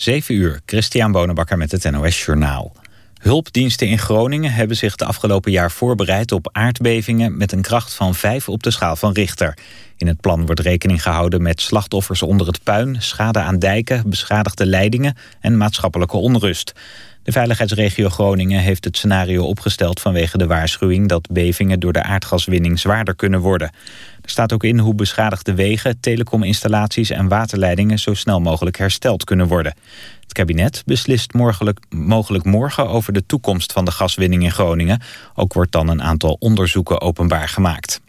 7 uur, Christian Bonenbakker met het NOS Journaal. Hulpdiensten in Groningen hebben zich de afgelopen jaar voorbereid op aardbevingen met een kracht van 5 op de schaal van Richter. In het plan wordt rekening gehouden met slachtoffers onder het puin, schade aan dijken, beschadigde leidingen en maatschappelijke onrust. De veiligheidsregio Groningen heeft het scenario opgesteld vanwege de waarschuwing dat bevingen door de aardgaswinning zwaarder kunnen worden. Er staat ook in hoe beschadigde wegen, telecominstallaties en waterleidingen zo snel mogelijk hersteld kunnen worden. Het kabinet beslist mogelijk morgen over de toekomst van de gaswinning in Groningen. Ook wordt dan een aantal onderzoeken openbaar gemaakt.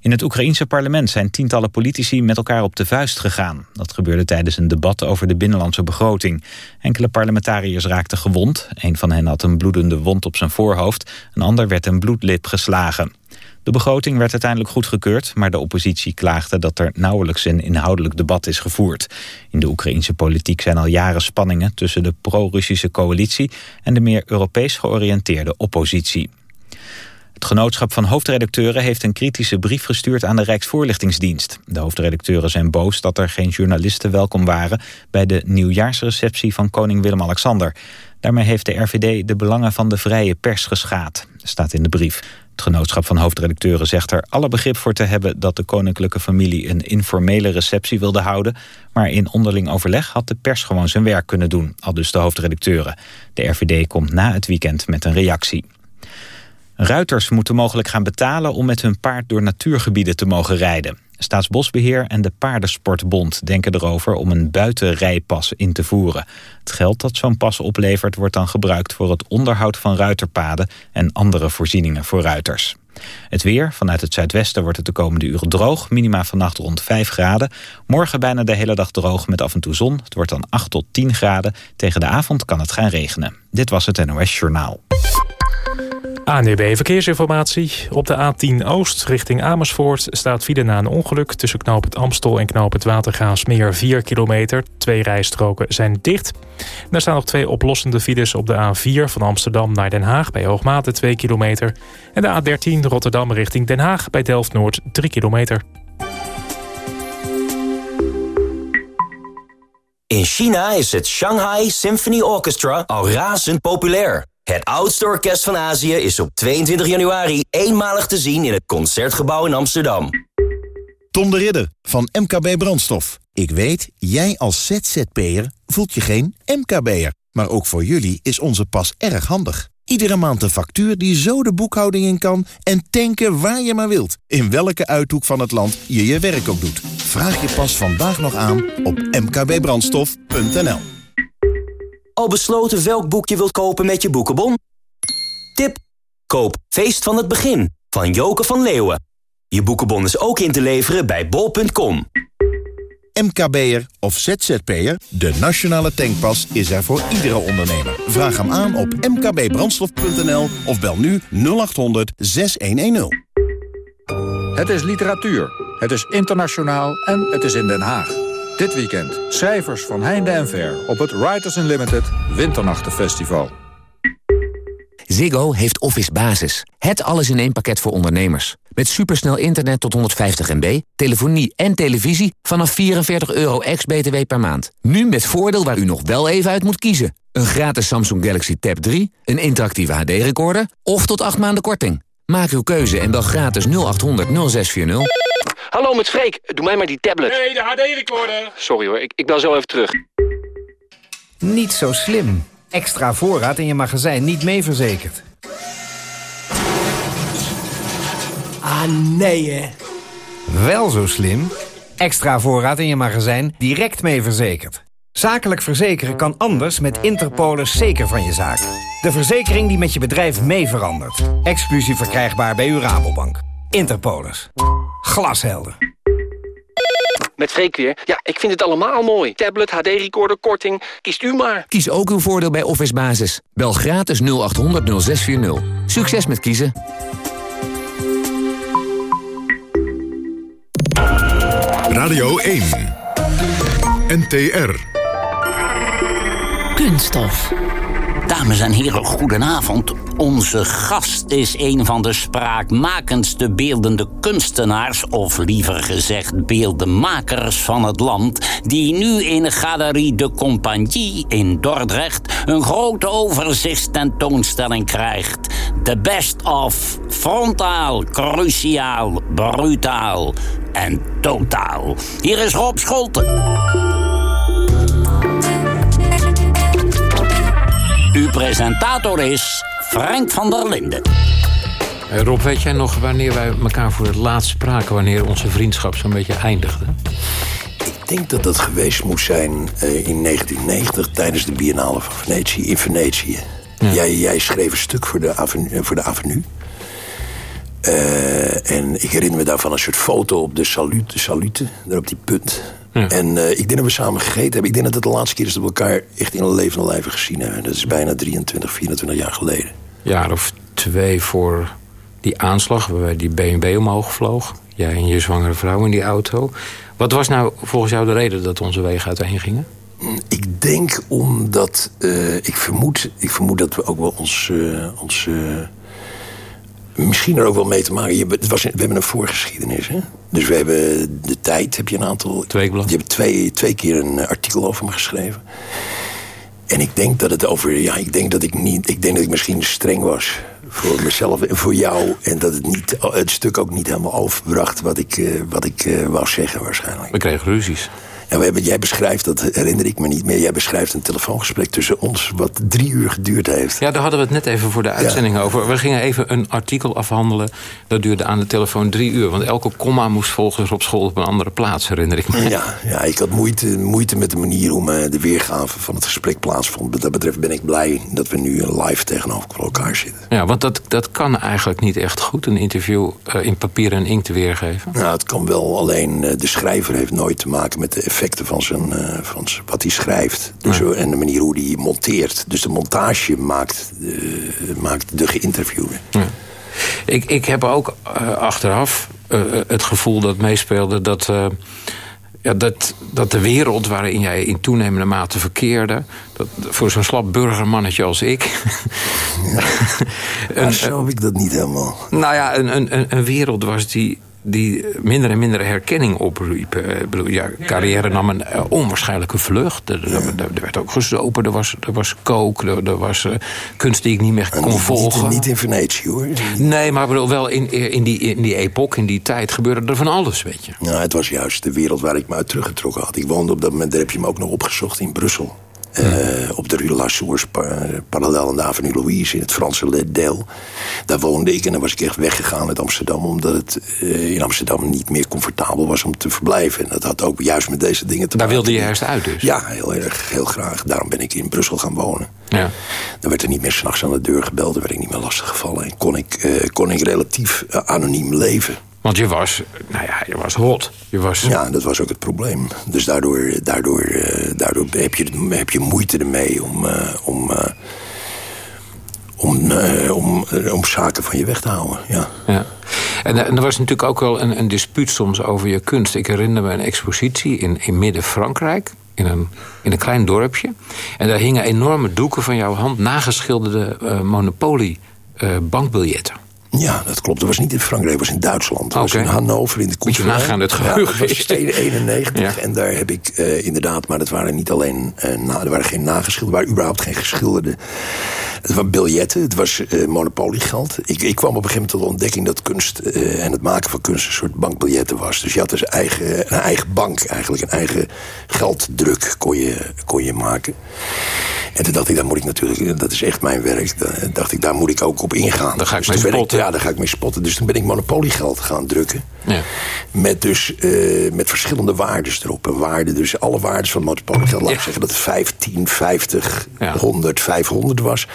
In het Oekraïense parlement zijn tientallen politici met elkaar op de vuist gegaan. Dat gebeurde tijdens een debat over de binnenlandse begroting. Enkele parlementariërs raakten gewond. Een van hen had een bloedende wond op zijn voorhoofd. Een ander werd een bloedlip geslagen. De begroting werd uiteindelijk goedgekeurd, maar de oppositie klaagde dat er nauwelijks een inhoudelijk debat is gevoerd. In de Oekraïense politiek zijn al jaren spanningen tussen de pro-Russische coalitie en de meer Europees georiënteerde oppositie. Het genootschap van hoofdredacteuren heeft een kritische brief gestuurd aan de Rijksvoorlichtingsdienst. De hoofdredacteuren zijn boos dat er geen journalisten welkom waren bij de nieuwjaarsreceptie van koning Willem-Alexander. Daarmee heeft de RVD de belangen van de vrije pers geschaad, staat in de brief. Het genootschap van hoofdredacteuren zegt er alle begrip voor te hebben dat de koninklijke familie een informele receptie wilde houden, maar in onderling overleg had de pers gewoon zijn werk kunnen doen, al dus de hoofdredacteuren. De RVD komt na het weekend met een reactie. Ruiters moeten mogelijk gaan betalen om met hun paard door natuurgebieden te mogen rijden. Staatsbosbeheer en de Paardensportbond denken erover om een buitenrijpas in te voeren. Het geld dat zo'n pas oplevert wordt dan gebruikt voor het onderhoud van ruiterpaden en andere voorzieningen voor ruiters. Het weer, vanuit het zuidwesten wordt het de komende uren droog. Minima vannacht rond 5 graden. Morgen bijna de hele dag droog met af en toe zon. Het wordt dan 8 tot 10 graden. Tegen de avond kan het gaan regenen. Dit was het NOS Journaal. ANDB Verkeersinformatie. Op de A10 Oost richting Amersfoort staat file na een ongeluk... tussen knoop het Amstel en knoop het Watergaasmeer 4 kilometer. Twee rijstroken zijn dicht. En er staan nog twee oplossende files op de A4 van Amsterdam naar Den Haag... bij Hoogmate 2 kilometer. En de A13 Rotterdam richting Den Haag bij Delft-Noord 3 kilometer. In China is het Shanghai Symphony Orchestra al razend populair. Het oudste orkest van Azië is op 22 januari eenmalig te zien in het Concertgebouw in Amsterdam. Tom de Ridder van MKB Brandstof. Ik weet, jij als ZZP'er voelt je geen MKB'er. Maar ook voor jullie is onze pas erg handig. Iedere maand een factuur die zo de boekhouding in kan... en tanken waar je maar wilt. In welke uithoek van het land je je werk ook doet. Vraag je pas vandaag nog aan op mkbbrandstof.nl. Al besloten welk boek je wilt kopen met je boekenbon? Tip: Koop Feest van het Begin van Joke van Leeuwen. Je boekenbon is ook in te leveren bij bol.com. MKB'er of ZZP'er, de nationale tankpas is er voor iedere ondernemer. Vraag hem aan op mkbbrandstof.nl of bel nu 0800 6110. Het is literatuur, het is internationaal en het is in Den Haag. Dit weekend schrijvers van heinde en ver op het Writers Unlimited Winternachtenfestival. Ziggo heeft Office Basis. Het alles in één pakket voor ondernemers. Met supersnel internet tot 150 MB, telefonie en televisie vanaf 44 euro ex-BTW per maand. Nu met voordeel waar u nog wel even uit moet kiezen. Een gratis Samsung Galaxy Tab 3, een interactieve HD-recorder of tot 8 maanden korting. Maak uw keuze en bel gratis 0800 0640. Hallo met Freek, doe mij maar die tablet. Nee, de HD-recorder. Sorry hoor, ik, ik bel zo even terug. Niet zo slim. Extra voorraad in je magazijn niet mee verzekerd. Ah, nee hè. Wel zo slim. Extra voorraad in je magazijn direct mee verzekerd. Zakelijk verzekeren kan anders met Interpolis zeker van je zaak. De verzekering die met je bedrijf mee verandert. Exclusief verkrijgbaar bij uw Rabobank. Interpolis. Glashelder. Met Freek weer. Ja, ik vind het allemaal mooi. Tablet, HD-recorder, korting. Kiest u maar. Kies ook uw voordeel bij Office Basis. Bel gratis 0800 0640. Succes met kiezen. Radio 1. NTR. Kunststof. Dames en heren, goedenavond. Onze gast is een van de spraakmakendste beeldende kunstenaars, of liever gezegd beeldenmakers van het land, die nu in Galerie de Compagnie in Dordrecht een grote overzichtstentoonstelling krijgt. The best of frontaal, cruciaal, brutaal en totaal. Hier is Rob Scholten. Uw presentator is Frank van der Linden. Eh, Rob, weet jij nog wanneer wij elkaar voor het laatst spraken... wanneer onze vriendschap zo'n beetje eindigde? Ik denk dat dat geweest moest zijn eh, in 1990... tijdens de Biennale van Venetië, in Venetië. Jij, jij schreef een stuk voor de Avenue. Voor de avenue. Eh, en ik herinner me daarvan een soort foto op de salute, salute daar op die punt. En eh, ik denk dat we samen gegeten hebben. Ik denk dat het de laatste keer is dat we elkaar echt in een levende lijven gezien hebben. Dat is bijna 23, 24 jaar geleden. Jaar of twee voor die aanslag, waarbij die BMW omhoog vloog. Jij en je zwangere vrouw in die auto. Wat was nou volgens jou de reden dat onze wegen uiteen gingen? Ik denk omdat... Uh, ik, vermoed, ik vermoed dat we ook wel ons... Uh, ons misschien er ook wel mee te maken. Je, het was, we hebben een voorgeschiedenis. Hè? Dus we hebben de tijd, heb je een aantal... Twee Je hebt twee, twee keer een artikel over me geschreven. En ik denk dat het over... Ja, ik denk dat ik niet... Ik denk dat ik misschien streng was voor mezelf en voor jou. En dat het, niet, het stuk ook niet helemaal overbracht wat ik, uh, wat ik uh, wou zeggen waarschijnlijk. We kregen ruzies. En we hebben, jij beschrijft, dat herinner ik me niet meer... jij beschrijft een telefoongesprek tussen ons... wat drie uur geduurd heeft. Ja, daar hadden we het net even voor de uitzending ja. over. We gingen even een artikel afhandelen. Dat duurde aan de telefoon drie uur. Want elke komma moest volgens op school op een andere plaats, herinner ik me. Ja, ja ik had moeite, moeite met de manier hoe uh, de weergave van het gesprek plaatsvond. Wat dat betreft ben ik blij dat we nu live tegenover elkaar zitten. Ja, want dat, dat kan eigenlijk niet echt goed, een interview uh, in papier en inkt weergeven. Nou, het kan wel, alleen uh, de schrijver heeft nooit te maken met de effecten van, zijn, uh, van wat hij schrijft. Dus, ja. En de manier hoe hij monteert. Dus de montage maakt, uh, maakt de geïnterviewde. Ja. Ik, ik heb ook uh, achteraf het gevoel dat meespeelde dat... ja, dat, dat de wereld waarin jij in toenemende mate verkeerde... Dat, voor zo'n slap burgermannetje als ik... Ja. een, zo heb ik dat niet helemaal. Nou ja, een, een, een wereld was die die minder en minder herkenning opriepen. Ik bedoel, ja, carrière nam een uh, onwaarschijnlijke vlucht. Er, er, er, werd ook gezopen, er was, er was kook, er, er was uh, kunst die ik niet meer kon niet, volgen. Niet, niet, in Venetië, hoor. Nee, maar bedoel, wel in, in, die, in die epoch, in die tijd, gebeurde er van alles, weet je. Ja, het was juist de wereld waar ik me uit teruggetrokken had. Ik woonde op dat moment, daar heb je me ook nog opgezocht, in Brussel. Uh, op de Rue La Source, parallel aan de Avenue Louise... in het Franse deel. Daar woonde ik en dan was ik echt weggegaan uit Amsterdam... omdat het uh, in Amsterdam niet meer comfortabel was om te verblijven. En dat had ook juist met deze dingen te Daar maken. wilde je juist uit dus? Ja, heel erg, heel graag. Daarom ben ik in Brussel gaan wonen. Ja. Dan werd er niet meer s'nachts aan de deur gebeld... dan werd ik niet meer lastiggevallen. En kon ik, uh, kon ik relatief anoniem leven... Want je was, nou ja, je was hot. Je was... Ja, dat was ook het probleem. Dus daardoor, daardoor, uh, daardoor heb, je, heb je moeite ermee om, uh, om, uh, om, om, om zaken van je weg te houden. Ja. ja. En, en er was natuurlijk ook wel een, een dispuut soms over je kunst. Ik herinner me een expositie in, in Midden-Frankrijk. In een, in een klein dorpje. En daar hingen enorme doeken van jouw hand... nageschilderde Monopoly bankbiljetten. Ja, dat klopt. Dat was niet in Frankrijk, dat was in Duitsland. Dat okay. was in Hannover, in de Moet je nagaan, het geheugen. Ja, dat was 91. Ja. En daar heb ik uh, inderdaad, maar dat waren niet alleen... Uh, na, er waren geen nageschilderde, er waren überhaupt geen geschilderde... Het waren biljetten, het was uh, monopoliegeld. Ik, ik kwam op een gegeven moment tot de ontdekking dat kunst... en het maken van kunst een soort bankbiljetten was. Dus je had dus eigen, een eigen bank, eigenlijk een eigen gelddruk kon je, kon je maken. En toen dacht ik, daar moet ik natuurlijk, dat is echt mijn werk. Dan dacht ik, daar moet ik ook op ingaan. Daar ga ik dus mee spotten. Ik, ja, daar ga ik mee spotten. Dus toen ben ik monopoliegeld gaan drukken. Ja. Met dus uh, met verschillende waardes erop. En waarden, dus alle waardes van monopoliegeld. Laat ik ja. zeggen dat het 15, 50, ja. 100, 500 was.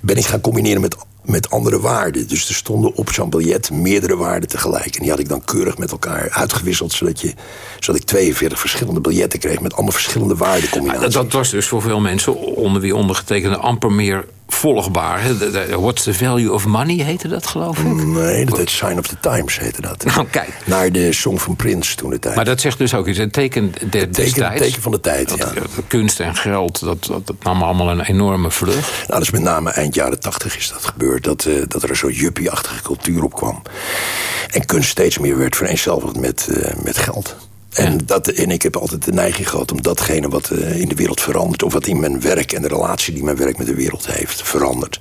Ben ik gaan combineren met met andere waarden. Dus er stonden op zo'n biljet meerdere waarden tegelijk. En die had ik dan keurig met elkaar uitgewisseld... zodat, je, zodat ik 42 verschillende biljetten kreeg... met allemaal verschillende waardencombinaties. Dat, dat was dus voor veel mensen, onder wie ondergetekende... amper meer volgbaar. What's the value of money heette dat, geloof ik? Nee, dat heet Sign of the Times heette dat. Nou, kijk. Naar de Song van Prince toen de tijd. Maar dat zegt dus ook iets. Een teken, de, teken, destijds. teken van de tijd, dat, ja. Kunst en geld, dat, dat, dat, nam allemaal een enorme vlucht. Nou, dat is met name eind jaren tachtig is dat gebeurd. Dat, uh, dat er zo'n juppie-achtige cultuur op kwam. En kunst steeds meer werd vereenzelvigd met, uh, met geld. En, ja. dat, en ik heb altijd de neiging gehad om datgene wat uh, in de wereld verandert... of wat in mijn werk en de relatie die mijn werk met de wereld heeft veranderd...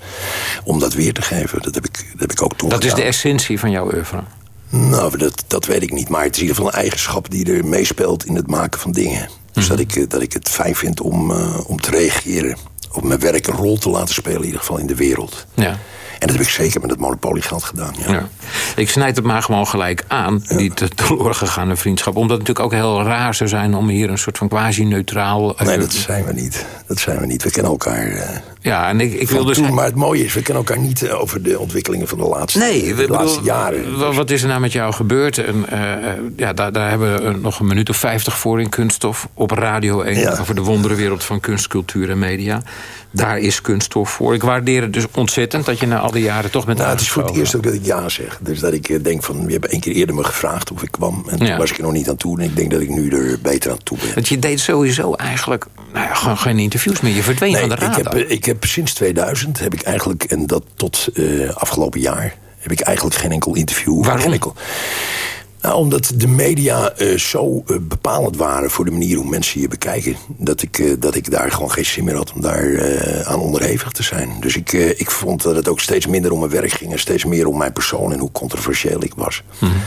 om dat weer te geven. Dat heb ik, dat heb ik ook toen Dat gedaan. is de essentie van jouw oeuvre? Nou, dat, dat weet ik niet. Maar het is in ieder geval een eigenschap die er meespeelt in het maken van dingen. Dus mm -hmm. dat, ik, dat ik het fijn vind om, uh, om te reageren. Op mijn werk een rol te laten spelen, in ieder geval in de wereld. Ja. En dat heb ik zeker met het monopoliegeld gedaan, ja. ja. Ik snijd het maar gewoon gelijk aan, ja. die teloorgegaane vriendschap. Omdat het natuurlijk ook heel raar zou zijn om hier een soort van quasi-neutraal... Nee, dat zijn we niet. Dat zijn we niet. We kennen elkaar... Uh, ja, en ik, ik wil dus... Toen, maar het mooie is, we kennen elkaar niet uh, over de ontwikkelingen van de laatste, nee, de bedoel, laatste jaren. Wat is er nou met jou gebeurd? En, uh, ja, daar, daar hebben we nog een minuut of vijftig voor in Kunststof. Op Radio 1, ja. over de wonderenwereld van kunst, cultuur en media. Daar is kunststof voor. Ik waardeer het dus ontzettend dat je na al die jaren toch met nou, Het is voor het eerst ook dat ik ja zeg. Dus dat ik denk van, je hebt één keer eerder me gevraagd of ik kwam. En toen ja. was ik er nog niet aan toe. En ik denk dat ik nu er beter aan toe ben. Want je deed sowieso eigenlijk nou ja, gewoon geen interviews meer. Je verdween nee, van de radar. Ik heb, ik heb sinds 2000 heb ik eigenlijk, en dat tot uh, afgelopen jaar... heb ik eigenlijk geen enkel interview. Waarom? Geen enkel, nou, omdat de media uh, zo uh, bepalend waren voor de manier hoe mensen je bekijken... dat ik, uh, dat ik daar gewoon geen zin meer had om daar aan onderhevig te zijn. Dus ik, ik vond dat het ook steeds minder om mijn werk ging... en steeds meer om mijn persoon en hoe controversieel ik was. Mhm. Mm -hmm.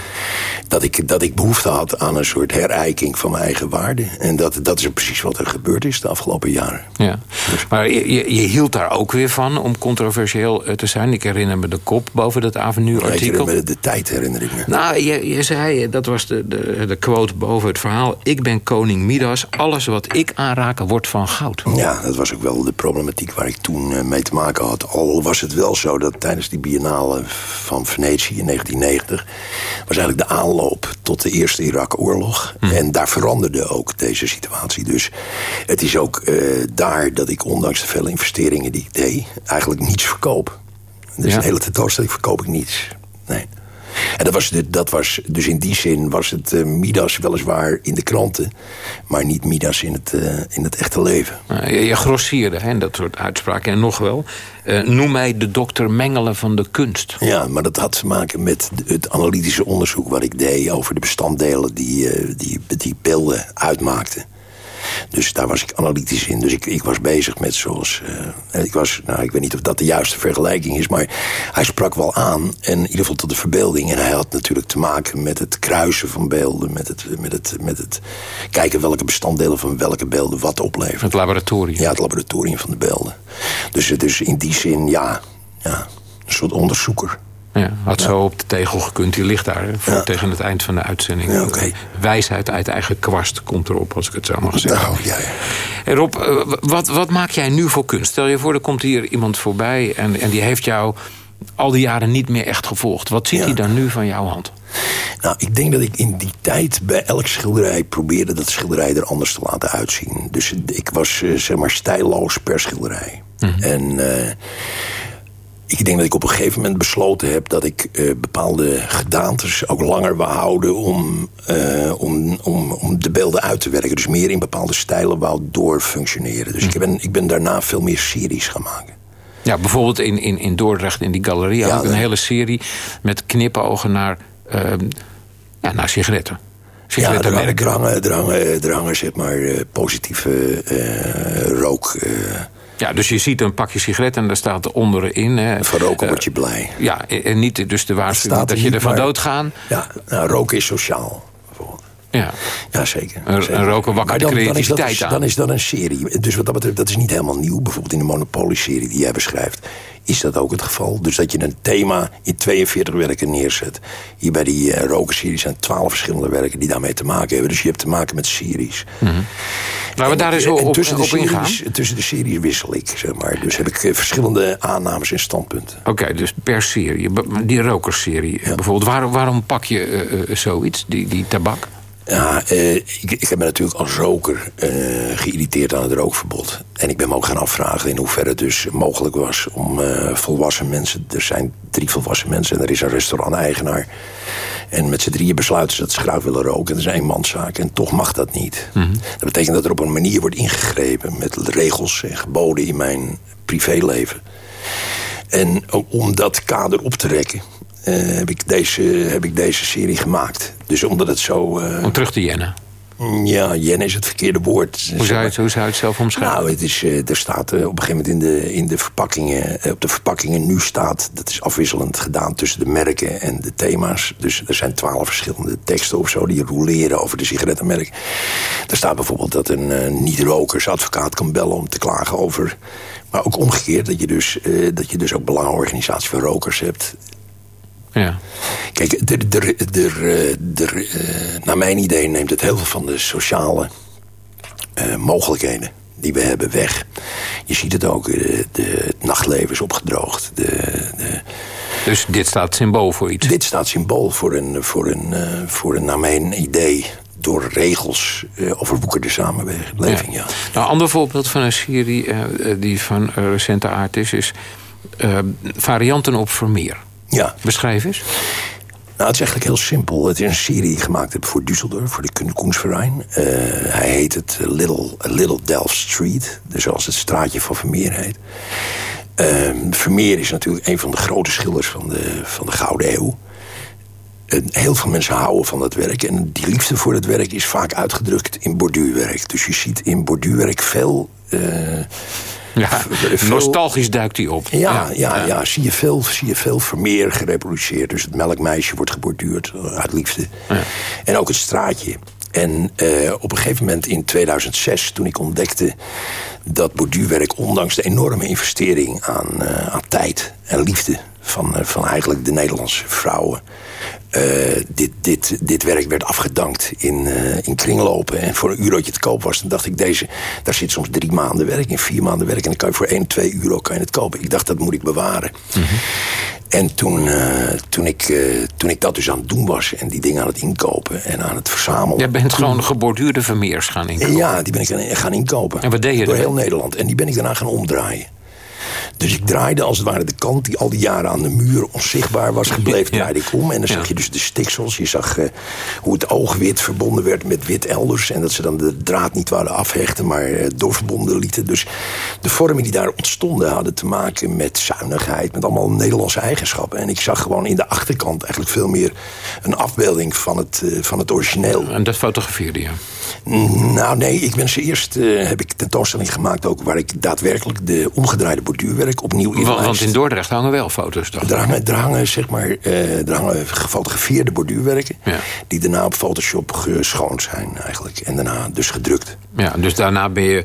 dat, ik, dat ik behoefte had aan een soort herijking van mijn eigen waarde. En dat, dat is precies wat er gebeurd is de afgelopen jaren. Ja. Dus. Maar je, je, je, hield daar ook weer van om controversieel te zijn. Ik herinner me de kop boven dat Avenue-artikel. Ja, de, de tijd herinner ik me. Nou, je, je zei dat was de, de, de quote boven het verhaal. Ik ben koning Midas. Alles wat ik aanraak wordt van goud. Ja, dat was ook wel de problematiek waar ik toen mee te maken had. Al was het wel zo dat tijdens die biennale van Venetië in 1990... was eigenlijk de aanloop tot de Eerste Irak-oorlog. Hm. En daar veranderde ook deze situatie. Dus het is ook uh, daar dat ik ondanks de vele investeringen die ik deed... eigenlijk niets verkoop. Dus ja. een hele tentoonstelling verkoop ik niets. Nee. En dat was, dat was, dus in die zin was het uh, Midas weliswaar in de kranten... maar niet Midas in het, uh, in het echte leven. Nou, je, je grossierde, hè, dat soort uitspraken. En nog wel, uh, noem mij de dokter Mengelen van de kunst. Ja, maar dat had te maken met het analytische onderzoek wat ik deed... over de bestanddelen die, die, die beelden uitmaakten. Dus daar was ik analytisch in. Dus ik, ik was bezig met zoals... Uh, ik, was, nou, ik weet niet of dat de juiste vergelijking is... maar hij sprak wel aan, en in ieder geval tot de verbeelding. En hij had natuurlijk te maken met het kruisen van beelden... met het, met het, met het kijken welke bestanddelen van welke beelden wat opleveren. Het laboratorium. Ja, het laboratorium van de beelden. Dus, dus in die zin, ja, ja een soort onderzoeker. Ja, had ja. zo op de tegel gekund. Die ligt daar voor, ja. tegen het eind van de uitzending. Ja, okay. Wijsheid uit eigen kwast komt erop, als ik het zo mag zeggen. Nou, ja, en Rob, wat, wat maak jij nu voor kunst? Stel je voor, er komt hier iemand voorbij... en, en die heeft jou al die jaren niet meer echt gevolgd. Wat ziet hij dan nu van jouw hand? Nou, ik denk dat ik in die tijd bij elk schilderij probeerde dat schilderij er anders te laten uitzien. Dus ik was, uh, zeg maar, stijlloos per schilderij. Mhm. Mm -hmm. En... Uh, ik denk dat ik op een gegeven moment besloten heb... dat ik uh, bepaalde gedaantes ook langer wou houden... Om, uh, om, om, om de beelden uit te werken. Dus meer in bepaalde stijlen wou doorfunctioneren. Dus mm. ik, ben, ik ben daarna veel meer series gaan maken. Ja, bijvoorbeeld in, in, in Dordrecht, in die galerie... Ja, had ik een hele serie met knipogen naar, uh, ja, naar sigaretten. Ja, drangen, drangen, drangen, drangen, zeg maar, uh, positieve rook... Ja, dus je ziet een pakje sigaret en daar staat onderin... Hè, van roken word je blij. Ja, en niet dus de waarschuwing dat je er van doodgaan. Ja, nou, roken is sociaal. Ja, ja zeker. En, zeker. roken wakker de creativiteit dan, aan. Dan is dat een serie. Dus wat dat betreft, dat is niet helemaal nieuw. Bijvoorbeeld in de Monopoly-serie die jij beschrijft... is dat ook het geval. Dus dat je een thema in 42 werken neerzet. Hier bij die uh, rokenserie zijn 12 verschillende werken... die daarmee te maken hebben. Dus je hebt te maken met series. Mm -hmm. Maar we daar eens op, op, tussen, de op series, ingaan? tussen de series wissel ik, zeg maar. Dus heb ik uh, verschillende aannames en standpunten. Oké, okay, dus per serie. Die rokerserie ja. bijvoorbeeld. Waarom, waarom pak je uh, zoiets, die, die tabak? Ja, uh, ik, ik heb me natuurlijk als roker uh, geïrriteerd aan het rookverbod. En ik ben me ook gaan afvragen in hoeverre het dus mogelijk was om uh, volwassen mensen... er zijn drie volwassen mensen en er is een restaurant-eigenaar... en met z'n drieën besluiten ze dat ze graag willen roken. En dat is een manszaak en toch mag dat niet. Mhm. Dat betekent dat er op een manier wordt ingegrepen... met regels en geboden in mijn privéleven. En om dat kader op te rekken... Uh, heb, ik deze, heb ik deze serie gemaakt. Dus omdat het zo... Uh... Om terug te jennen? Ja, jen is het verkeerde woord. Hoe zou je het, hoe zou je het zelf omschrijven? Nou, het is, er staat op een gegeven moment in de, in de verpakkingen... op de verpakkingen nu staat... dat is afwisselend gedaan tussen de merken en de thema's. Dus er zijn twaalf verschillende teksten of zo... die roleren over de sigarettenmerk. Er staat bijvoorbeeld dat een uh, niet-rokersadvocaat kan bellen... om te klagen over... Maar ook omgekeerd, dat je dus, uh, dat je dus ook belangenorganisatie van rokers hebt. Ja. Kijk, er, er, uh, naar mijn idee neemt het heel veel van de sociale uh, mogelijkheden die we hebben weg. Je ziet het ook, de, de, het nachtleven is opgedroogd. De, de, dus dit staat symbool voor iets? Dit staat symbool voor een, voor een, uh, voor een naar mijn idee door regels uh, overwoekerde samenleving. Ja. Ja. Nou, een ander voorbeeld van een serie uh, die van recente aard is... is varianten op Vermeer. Ja. Beschrijf eens. Nou, het is eigenlijk heel simpel. Het is een serie die ik gemaakt heb voor Düsseldorf, voor de Koensverein. hij heet het Little, Little Delft Street, dus zoals het straatje van Vermeer heet. Vermeer is natuurlijk een van de grote schilders van de, van de Gouden Eeuw heel veel mensen houden van dat werk. En die liefde voor het werk is vaak uitgedrukt in borduurwerk. Dus je ziet in borduurwerk veel... Uh, ja, veel... nostalgisch duikt hij op. Ja, ja, ja, ja, zie, je veel, zie je veel Vermeer gereproduceerd. Dus het melkmeisje wordt geborduurd uit liefde. Ja. En ook het straatje. En uh, op een gegeven moment in 2006, toen ik ontdekte dat borduurwerk... ondanks de enorme investering aan, uh, aan tijd en liefde... van, uh, van eigenlijk de Nederlandse vrouwen... Uh, dit, dit, dit werk werd afgedankt in, uh, in kringlopen. En voor een eurotje te koop was, dan dacht ik... Deze, daar zit soms drie maanden werk in, vier maanden werk... en dan kan je voor 1, 2 euro kan je het kopen. Ik dacht, dat moet ik bewaren. Mm -hmm. En toen, uh, toen, ik, uh, toen ik dat dus aan het doen was... en die dingen aan het inkopen en aan het verzamelen... Jij bent gewoon geborduurde Vermeers gaan inkopen? Ja, die ben ik gaan inkopen. En wat deed je Door dan? heel Nederland. En die ben ik daarna gaan omdraaien. Dus ik draaide als het ware de kant die al die jaren aan de muur onzichtbaar was gebleven, draaide ik om. En dan zag je dus de stiksels. Je zag uh, hoe het oogwit verbonden werd met wit elders. En dat ze dan de draad niet wouden afhechten, maar uh, doorverbonden lieten. Dus de vormen die daar ontstonden hadden te maken met zuinigheid. Met allemaal Nederlandse eigenschappen. En ik zag gewoon in de achterkant eigenlijk veel meer een afbeelding van het, uh, van het origineel. En dat fotografeerde je? Nou nee, ik ben ze eerst, heb ik tentoonstelling gemaakt ook... waar ik daadwerkelijk de omgedraaide borduurwerk opnieuw in Want in Dordrecht hangen wel foto's, toch? Er hangen, er hangen, zeg maar, uh, er hangen gefotografeerde borduurwerken... Ja. die daarna op Photoshop geschoond zijn eigenlijk. En daarna dus gedrukt. Ja, dus daarna ben je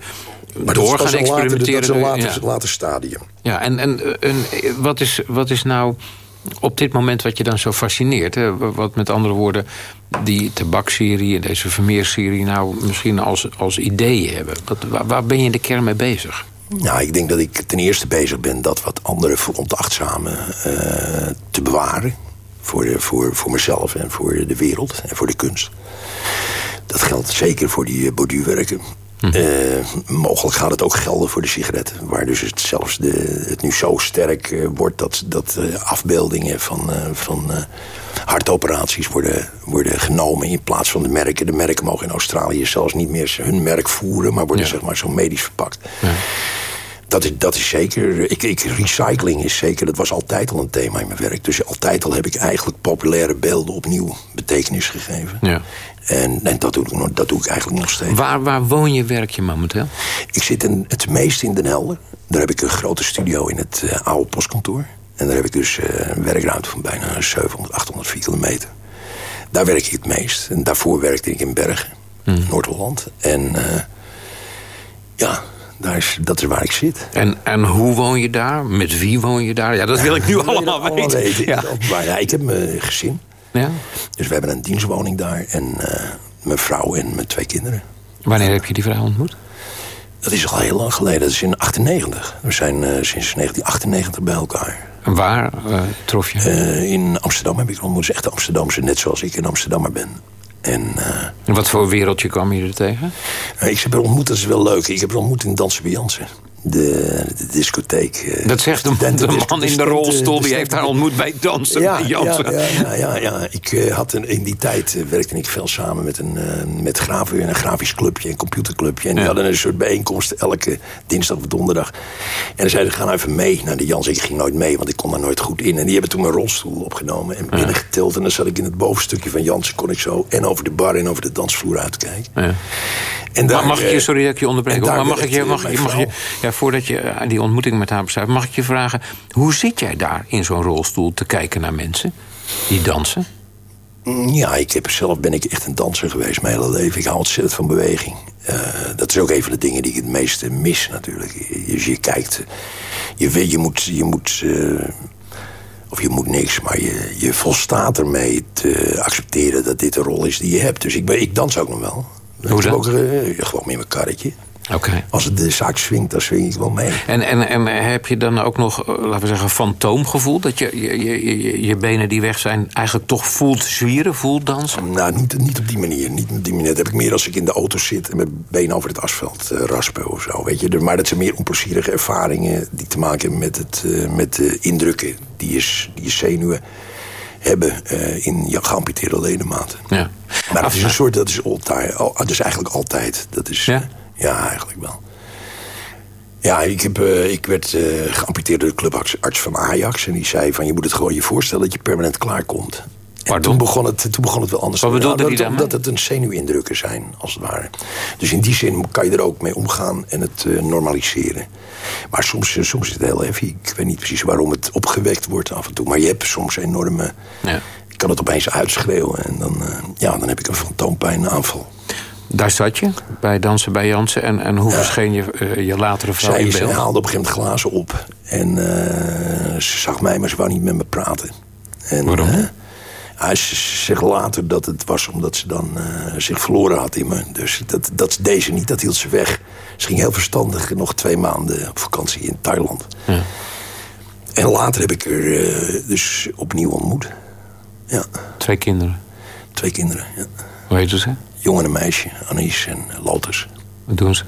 maar door gaan experimenteren. Dat is een later, ja. later stadium. Ja, en, en, en wat, is, wat is nou op dit moment wat je dan zo fascineert? Wat met andere woorden die tabakserie en deze Vermeer-serie... nou misschien als, als ideeën hebben. Waar, ben je de kern mee bezig? Nou, ik denk dat ik ten eerste bezig ben dat wat anderen veronachtzamen uh, te bewaren. Voor, de, voor, voor mezelf en voor de wereld en voor de kunst. Dat geldt zeker voor die borduurwerken. Mhm. Uh, mogelijk gaat het ook gelden voor de sigaretten. Waar dus het zelfs de, het nu zo sterk uh, wordt dat, dat uh, afbeeldingen van, van hartoperaties worden, worden genomen in plaats van de merken. De merken mogen in Australië zelfs niet meer hun merk voeren, maar worden Ja. zeg maar zo medisch verpakt. Ja. Dat is, dat is zeker. Ik, ik, recycling is zeker. Dat was altijd al een thema in mijn werk. Dus altijd al heb ik eigenlijk populaire beelden opnieuw betekenis gegeven. Ja. En, en dat, doe ik, nog- dat doe ik eigenlijk nog steeds. Waar, waar woon je, werk je momenteel? Ik zit in, het meest in Den Helder. Daar heb ik een grote studio in het eh, oude postkantoor. En daar heb ik dus eh, een werkruimte van bijna 700, 800 vierkante meter. Daar werk ik het meest. En daarvoor werkte ik in Bergen, Noord-Holland. En eh, ja, daar is, dat is waar ik zit. En, en hoe woon je daar? Met wie woon je daar? Ja, dat wil ik nu allemaal weten. Ja. Openbaar. ja, ik heb mijn gezin. Ja? Dus we hebben een dienstwoning daar. En eh, mijn vrouw en mijn twee kinderen. Wanneer heb je die vrouw ontmoet? Dat is al heel lang geleden. Dat is in 98. We zijn eh, sinds 1998 bij elkaar. En waar eh, trof je? In Amsterdam heb ik ontmoet. Is echt Amsterdamse, net zoals ik een Amsterdammer ben. En, en wat voor wereldje kwam je er tegen? ik heb er ontmoet, dat is wel leuk. Ik heb er ontmoet in Dansen bij Jansen de, de discotheek. Eh, dat zegt de, de man in de rolstoel, die heeft haar ontmoet bij dansen. Ja, ja, ja, ja, ja, Ik uh, had een, in die tijd uh, werkte ik veel samen met een, met Graven, een grafisch clubje, een computerclubje. En die hadden een soort bijeenkomst elke dinsdag of donderdag. En dan zeiden gaan even mee naar de Jans. Ik ging nooit mee, want ik kon daar nooit goed in. En die hebben toen mijn rolstoel opgenomen en binnengetild. En dan zat ik in het bovenstukje van Jansen, kon ik zo en over de bar en over de dansvloer uitkijken. En daar, mag ik je, sorry dat ik je onderbreek, maar mag ik je, mag, je, mag je, ja, voordat je eh, die ontmoeting met haar besluit... mag ik je vragen, hoe zit jij daar in zo'n rolstoel te kijken naar mensen die dansen? Mm, ja, ik heb, zelf ben ik echt een danser geweest mijn hele leven. Ik hou ontzettend van beweging. Uh, dat is ook een van de dingen die ik het meeste mis natuurlijk. Je, je kijkt, je, weet, je moet... Je moet uh, of je moet niks, maar je, je volstaat ermee te accepteren dat dit een rol is die je hebt. Dus ik, ben, ik dans ook nog wel. Hoe dan? Ook, uh, gewoon met mijn karretje. Okay. Als het de zaak swingt, dan swing ik wel mee. En, en, en heb je dan ook nog, eh, laten we zeggen, fantoomgevoel? Dat je je, je, je benen die weg zijn eigenlijk toch voelt zwieren, voelt dansen? Nou, niet, niet op die manier. Niet op die manier. Dat heb ik meer als ik in de auto zit en mijn benen over het asfalt uh, raspen of zo. Weet je? Maar dat zijn meer onplezierige ervaringen die te maken hebben met, het, uh, met de indrukken die je, die je zenuwen hebben uh, in je geamputeerde ledematen. Ja. Maar dat is een soort, dat is, altijd, dat is eigenlijk altijd. Dat is, ja? Ja, eigenlijk wel. Ja, ik, heb, uh, ik werd uh, geamputeerd door de clubarts van Ajax. En die zei van, je moet het gewoon je voorstellen dat je permanent klaarkomt. En toen begon, het, toen begon het wel anders. Wat bedoelde nou, dat, Omdat het een zenuwindrukken zijn, als het ware. Dus in die zin kan je er ook mee omgaan en het uh, normaliseren. Maar soms, soms is het heel heavy. Ik weet niet precies waarom het opgewekt wordt af en toe. Maar je hebt soms enorme... Ja. Ik kan het opeens uitschreeuwen. En dan, ja, dan heb ik een fantoompijn aanval. Daar zat je, bij Dansen bij Jansen. En, en hoe ja. verscheen je, uh, je latere vrouw zij, in beeld? Zij haalde op een gegeven moment glazen op. En uh, ze zag mij, maar ze wou niet met me praten. En, Waarom? Uh, hij zegt later dat het was omdat ze dan zich verloren had in me. Dus dat, dat deze niet, dat hield ze weg. Ze ging heel verstandig nog twee maanden op vakantie in Thailand. Ja. En later heb ik er dus opnieuw ontmoet. Ja. Twee kinderen? Twee kinderen, ja. Hoe heet ze? jongen en een meisje, Annelies en Lotus. Wat doen ze?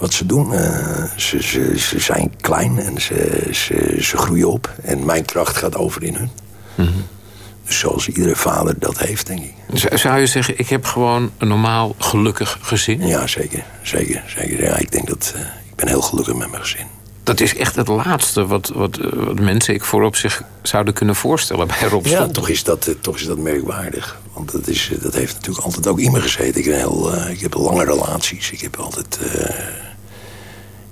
Wat ze doen? Uh, ze, ze, ze zijn klein en ze, ze, ze groeien op. En mijn kracht gaat over in hun. Mm -hmm. Zoals iedere vader dat heeft, denk ik. Zou je zeggen, ik heb gewoon een normaal gelukkig gezin? Ja, zeker. zeker, zeker. Ja, ik denk dat uh, ik ben heel gelukkig met mijn gezin. Dat is echt het laatste wat, wat, wat mensen ik voorop zich zouden kunnen voorstellen bij Rob Ja, toch is, dat, uh, toch is dat merkwaardig. Want dat, is, dat heeft natuurlijk altijd ook in me gezeten. Ik, ben heel, ik heb lange relaties. Ik heb altijd...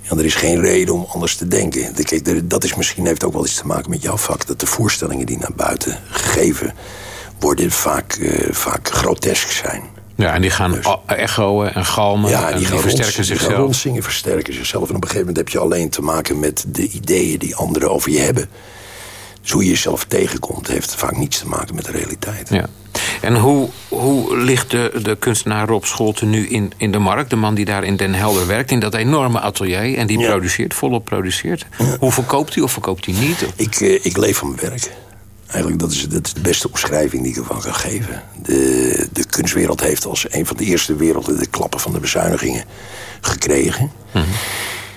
Ja, er is geen reden om anders te denken. Kijk, dat is misschien, heeft ook wel iets te maken met jouw vak. Dat de voorstellingen die naar buiten gegeven worden... vaak, uh, vaak grotesk zijn. Ja, en die gaan dus, echoen en galmen ja, en die, die versterken zichzelf. Die rondzingen versterken zichzelf. En op een gegeven moment heb je alleen te maken met de ideeën die anderen over je hebben. Dus hoe je jezelf tegenkomt, heeft vaak niets te maken met de realiteit. Ja. En hoe, hoe ligt de, de kunstenaar Rob Scholten nu in, in de markt? De man die daar in Den Helder werkt, in dat enorme atelier... en die ja. produceert, volop produceert. Ja. Hoe verkoopt hij of verkoopt hij niet? Ik, uh, ik leef van mijn werk. Eigenlijk dat is, dat is de beste omschrijving die ik ervan kan geven. De, de kunstwereld heeft als een van de eerste werelden... de klappen van de bezuinigingen gekregen. Mm -hmm.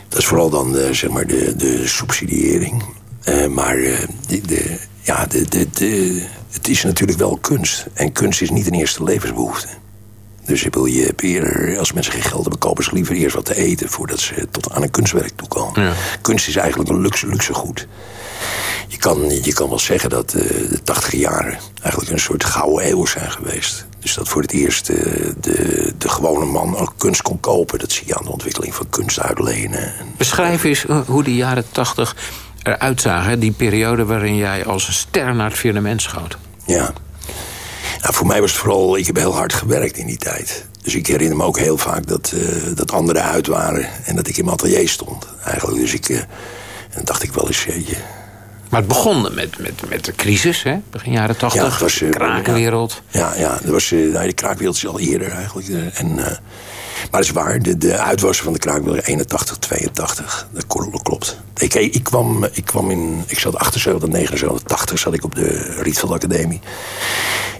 Dat is vooral dan de, zeg maar de, de subsidiëring. Uh, maar uh, de, ja, de, het is natuurlijk wel kunst. En kunst is niet een eerste levensbehoefte. Dus wil je eerder, als mensen geen geld hebben, kopen ze liever eerst wat te eten... voordat ze tot aan een kunstwerk toekomen. Ja. Kunst is eigenlijk een luxe, luxe goed. Je kan, je kan wel zeggen dat uh, de tachtige jaren eigenlijk een soort gouden eeuw zijn geweest. Dus dat voor het eerst uh, de, de gewone man ook kunst kon kopen. Dat zie je aan de ontwikkeling van kunst uitlenen. Beschrijf eens hoe de jaren tachtig eruit zagen. Die periode waarin jij als een ster naar het firmament schoot. Ja. Nou, voor mij was het vooral... Ik heb heel hard gewerkt in die tijd. Dus ik herinner me ook heel vaak dat, uh, dat anderen uit waren... en dat ik in mijn atelier stond. Eigenlijk. Dus ik... Uh, en dan dacht ik wel eens... jeetje, maar het begon met, met, met de crisis, hè? begin jaren tachtig. Ja, was, de krakenwereld. Ja, ja, ja was, uh, nou, de kraakwereld is al eerder eigenlijk. En, uh, Maar het is waar, de, de uitwassen van de kraakbeelden 81, 82. Dat klopt. Ik, ik, kwam, ik kwam in, ik zat 78, 79, 80 zat ik op de Rietveld Academie.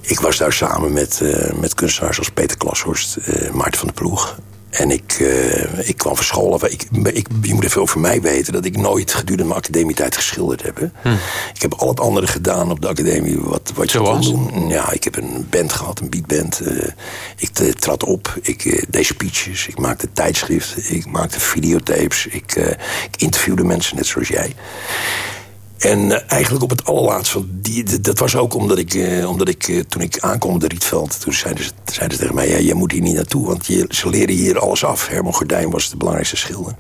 Ik was daar samen met, uh, met kunstenaars als Peter Klashorst, uh, Maarten van der Ploeg... En ik, uh, ik kwam van school af. Ik, ik, je moet even over mij weten dat ik nooit gedurende mijn academietijd geschilderd heb. Hm. Ik heb al het andere gedaan op de academie wat, wat je kon doen. Ja, ik heb een band gehad, een beatband. Uh, ik trad op, ik deed speeches, ik maakte tijdschriften, ik maakte videotapes. Ik, ik interviewde mensen net zoals jij. En eh, eigenlijk op het allerlaatst, die, dat was ook omdat ik, uh, omdat ik uh, toen ik aankwam de Rietveld... toen zeiden ze, zeiden ze tegen mij, ja, je moet hier niet naartoe... want je, ze leren hier alles af. Herman Gordijn was de belangrijkste schilder.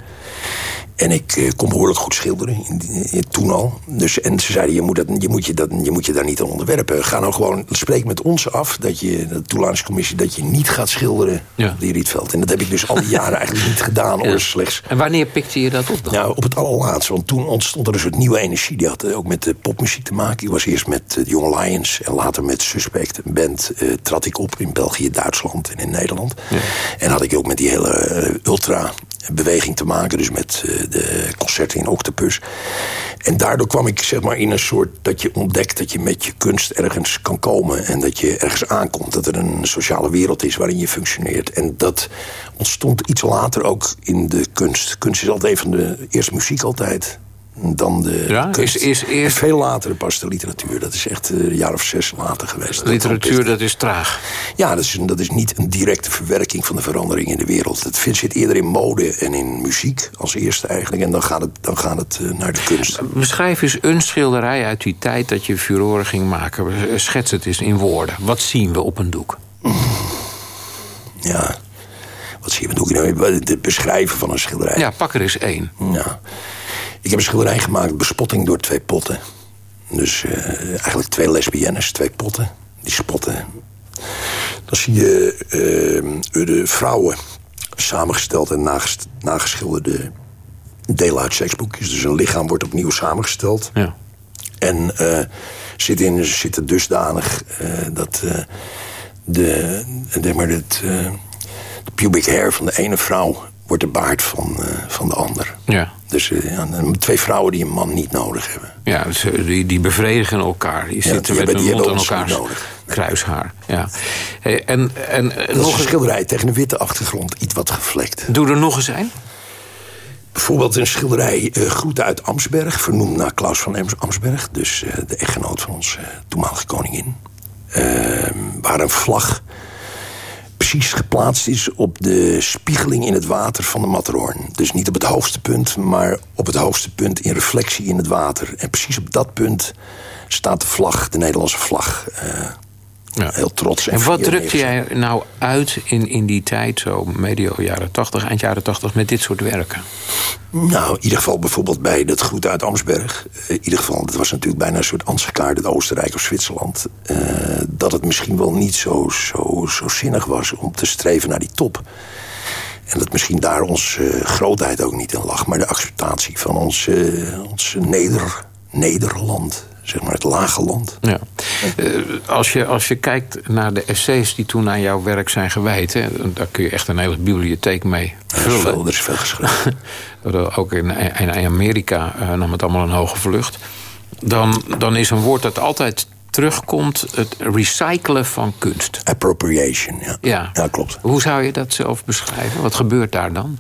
En ik uh, kon behoorlijk goed schilderen, in, in, toen al. Dus, en ze zeiden, je moet, dat, je, moet je, dat, je moet je daar niet aan onderwerpen. Ga nou gewoon, spreek met ons af, dat je, de toelatingscommissie... dat je niet gaat schilderen ja. op die Rietveld. En dat heb ik dus al die jaren eigenlijk niet gedaan. Ja. slechts. En wanneer pikte je dat op dan? Nou, op het allerlaatste. Want toen ontstond er een soort nieuwe energie. Die had ook met de popmuziek te maken. Ik was eerst met de Young Lions en later met Suspect. Een band uh, trad ik op in België, Duitsland en in Nederland. Ja. En had ik ook met die hele uh, ultra beweging te maken. Dus met uh, de concerten in Octopus. En daardoor kwam ik zeg maar in een soort dat je ontdekt dat je met je kunst ergens kan komen. En dat je ergens aankomt. Dat er een sociale wereld is waarin je functioneert. En dat ontstond iets later ook in de kunst. Kunst is altijd een van de eerste muziek altijd dan de ja, kunst. Is, is eerst... Veel later pas de literatuur. Dat is echt een jaar of zes later geweest. Literatuur, dat is traag. Ja, dat is, dat is niet een directe verwerking van de verandering in de wereld. Het zit eerder in mode en in muziek als eerste eigenlijk. En dan gaat het, dan gaat het naar de kunst. Beschrijf eens een schilderij uit die tijd dat je furoren ging maken. Schets het eens in woorden. Wat zien we op een doek? Ja, wat zie je op een doek? Het beschrijven van een schilderij. Ja, pak er eens één. Ja. Ik heb een schilderij gemaakt, bespotting door twee potten. Dus uh, eigenlijk twee lesbiennes, twee potten. Die spotten. Dan zie je uh, de vrouwen samengesteld en nageschilderde delen uit seksboekjes. Dus een lichaam wordt opnieuw samengesteld. Ja. En uh, zit, in, zit er dusdanig dat de, zeg maar het, de pubic hair van de ene vrouw wordt de baard van, van de ander. Ja. Dus ja, twee vrouwen die een man niet nodig hebben. Ja, dus, die, die bevredigen elkaar. Die zitten met hun mond aan elkaar kruishaar. Ja. Hey, en, en, en nog een schilderij tegen een witte achtergrond. Iets wat gevlekt. Doe er nog eens een. Bijvoorbeeld een schilderij uh, Groeten uit Amsberg. Vernoemd naar Klaus van Amsberg. Dus uh, de echtgenoot van onze uh, toenmalige koningin. Ehm, waar een vlag precies geplaatst is op de spiegeling in het water van de Matterhorn. Dus niet op het hoogste punt, maar op het hoogste punt in reflectie in het water. En precies op dat punt staat de vlag, de Nederlandse vlag. Uh, ja. Heel trots. En, en wat drukte jij nou uit in, in die tijd, zo medio jaren 80, eind jaren 80, met dit soort werken? Nou, in ieder geval bijvoorbeeld bij dat groet uit Amsberg. Uh, in ieder geval, dat was natuurlijk bijna een soort Ansgekaart, het Oostenrijk of Zwitserland. Uh, dat het misschien wel niet zo, zo, zo zinnig was om te streven naar die top. En dat misschien daar onze uh, grootheid ook niet in lag. Maar de acceptatie van ons, ons Neder, Nederland zeg maar het lage land. Ja. Uh, als, je, als je kijkt naar de essays die toen aan jouw werk zijn gewijd... Hè, daar kun je echt een hele bibliotheek mee vullen. Er is veel, er is veel geschreven. Ook in, in Amerika uh, nam het allemaal een hoge vlucht. Dan, dan is een woord dat altijd terugkomt het recyclen van kunst. Appropriation, ja. Ja, ja klopt. Hoe zou je dat zelf beschrijven? Wat gebeurt daar dan?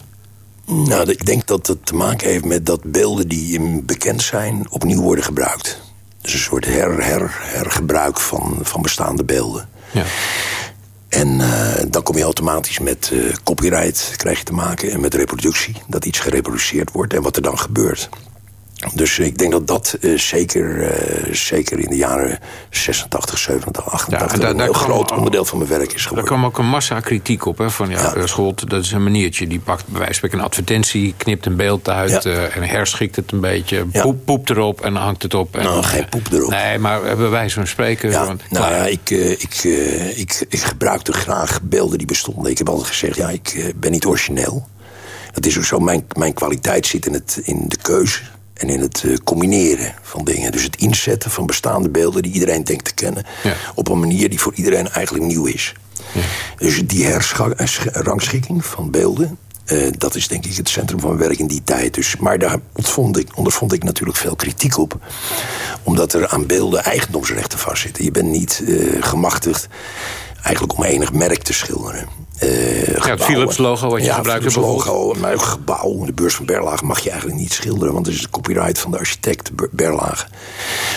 Nou, ik denk dat het te maken heeft met dat beelden die bekend zijn... opnieuw worden gebruikt. Dus een soort her, her, hergebruik van, van bestaande beelden. Ja. En uh, dan kom je automatisch met uh, copyright krijg je te maken... en met reproductie, dat iets gereproduceerd wordt... en wat er dan gebeurt. Dus ik denk dat dat uh, zeker, uh, zeker in de jaren 86, 87, 88... Ja, daar, een heel groot ook, onderdeel van mijn werk is geworden. Daar kwam ook een massa kritiek op. Hè, van ja, ja. Scholt, dat is een maniertje. Die pakt bij wijze van spreken een advertentie... knipt een beeld uit ja. uh, en herschikt het een beetje. Poep, poept erop en hangt het op. En, nou, geen poep erop. Nee, maar bij wijze van spreken... Ja, want, nou ja, ik, ik, ik, ik gebruikte graag beelden die bestonden. Ik heb altijd gezegd, ja, ik ben niet origineel. Dat is ook zo, mijn, mijn kwaliteit zit in, het, in de keuze en in het uh, combineren van dingen. Dus het inzetten van bestaande beelden die iedereen denkt te kennen... Ja. op een manier die voor iedereen eigenlijk nieuw is. Dus die herrangschikking van beelden... Uh, dat is denk ik het centrum van mijn werk in die tijd. Dus, maar daar ondervond ik, ondervond ik natuurlijk veel kritiek op. Omdat er aan beelden eigendomsrechten vastzitten. Je bent niet uh, gemachtigd eigenlijk om enig merk te schilderen. Uh, ja, het Philips-logo wat je ja, gebruikt. Het logo, maar een gebouw, de beurs van Berlage mag je eigenlijk niet schilderen... want dat is de copyright van de architect Berlage.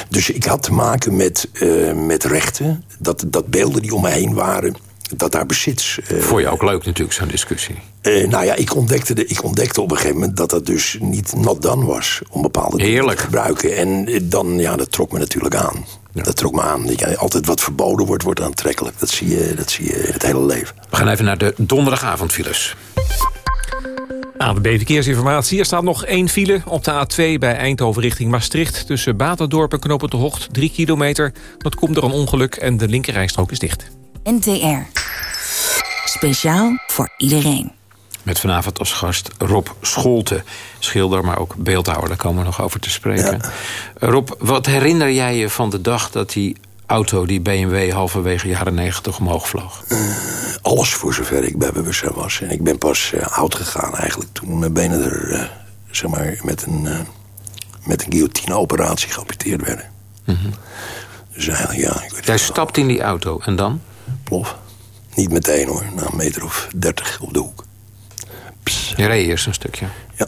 Dus ik had te maken met, uh, met rechten, dat, dat beelden die om me heen waren dat daar bezit... Uh, Vond je ook leuk natuurlijk, zo'n discussie? Uh, nou ja, ik ontdekte, de, ik ontdekte op een gegeven moment dat dat dus niet not done was... om bepaalde dingen te gebruiken. En dan, ja, dat trok me natuurlijk aan. Ja. Dat trok me aan. Ja, altijd wat verboden wordt, wordt aantrekkelijk. Dat zie je, dat zie je het hele leven. We gaan even naar de donderdagavondfiles. AWB Verkeersinformatie. Er staat nog één file op de A2 bij Eindhoven richting Maastricht... tussen Baterdorp en Knoppen de Hocht, 3 kilometer. Dat komt door een ongeluk en de linkerrijstrook is dicht. NTR. Speciaal voor iedereen. Met vanavond als gast Rob Scholte, schilder, maar ook beeldhouwer. Daar komen we nog over te spreken. Ja. Rob, wat herinner jij je van de dag dat die auto, die BMW, halverwege jaren negentig omhoog vloog? Uh, alles voor zover ik bij bewustzijn was. En ik ben pas uh, oud gegaan eigenlijk toen mijn benen er, uh, zeg maar, met een, met een guillotine-operatie geamputeerd werden. Mm -hmm. Dus eigenlijk, ja... Ik Jij stapt in die auto en dan? Plof. Niet meteen hoor, na een meter of dertig op de hoek. Pss. Je reed eerst een stukje? Ja.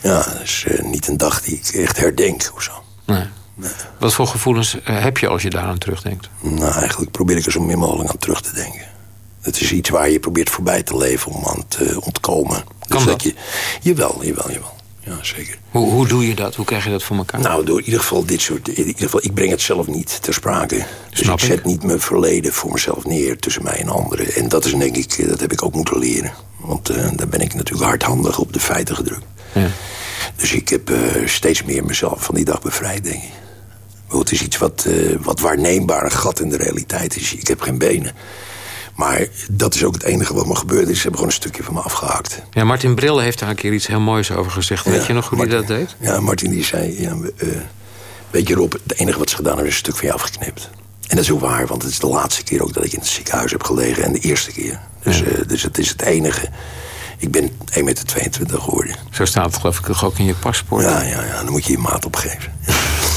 Ja, dat is uh, niet een dag die ik echt herdenk of zo. Nee. nee. Wat voor gevoelens uh, heb je als je daaraan terugdenkt? Nou, eigenlijk probeer ik er zo min mogelijk aan terug te denken. Het is iets waar je probeert voorbij te leven om aan te ontkomen. Kan dus dat? Je, jawel, jawel, jawel. Ja, zeker. Hoe, hoe doe je dat? Hoe krijg je dat voor elkaar? Nou, door in ieder geval dit soort... In ieder geval, ik breng het zelf niet ter sprake. Dus Snap ik zet ik? niet mijn verleden voor mezelf neer tussen mij en anderen. En dat is denk ik, dat heb ik ook moeten leren. Want uh, daar ben ik natuurlijk hardhandig op de feiten gedrukt. Ja. Dus ik heb uh, steeds meer mezelf van die dag bevrijd, denk ik. Het is iets wat, uh, wat waarneembaar een gat in de realiteit is. Ik heb geen benen. Maar dat is ook het enige wat me gebeurd is. Ze hebben gewoon een stukje van me afgehakt. Ja, Martin Brille heeft daar een keer iets heel moois over gezegd. Ja, weet je nog hoe hij dat deed? Ja, Martin die zei... Ja, uh, weet je Rob, het enige wat ze gedaan hebben is een stuk van je afgeknipt. En dat is ook waar, want het is de laatste keer ook dat ik in het ziekenhuis heb gelegen. En de eerste keer. Dus, ja. uh, dus het is het enige. Ik ben 1,22 meter geworden. Zo staat het geloof ik ook in je paspoort. Ja, ja, ja dan moet je je maat opgeven.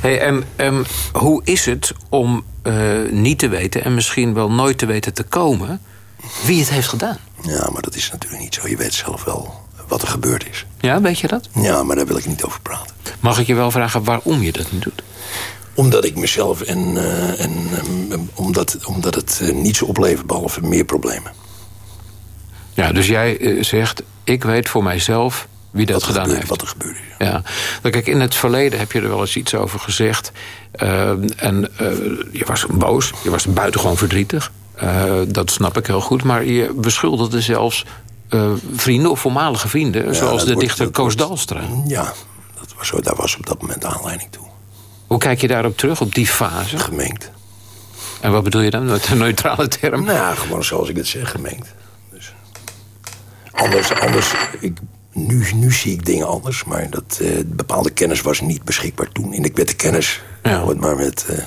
Hey, um, hoe is het om uh, niet te weten... en misschien wel nooit te weten te komen... wie het heeft gedaan? Ja, maar dat is natuurlijk niet zo. Je weet zelf wel wat er gebeurd is. Ja, weet je dat? Ja, maar daar wil ik niet over praten. Mag ik je wel vragen waarom je dat niet doet? Omdat ik mezelf en... Uh, en um, omdat, omdat het uh, niets oplevert behalve meer problemen. Ja, dus jij zegt... ik weet voor mijzelf wie dat wat gedaan gebeurde, heeft. Wat er gebeurde. Ja. ja. Kijk, in het verleden heb je er wel eens iets over gezegd. Uh, en uh, je was boos, je was buitengewoon verdrietig. Uh, dat snap ik heel goed. Maar je beschuldigde zelfs vrienden of voormalige vrienden... Ja, zoals de wordt, dichter Koos Dalstra. Ja, dat was zo, daar was op dat moment aanleiding toe. Hoe kijk je daarop terug, op die fase? Gemengd. En wat bedoel je dan met een neutrale term? Nou ja, gewoon zoals ik het zeg, gemengd. Dus anders, anders ik, nu, nu zie ik dingen anders, maar dat, uh, bepaalde kennis was niet beschikbaar toen. En ik werd de kennis, ja. om het maar met uh,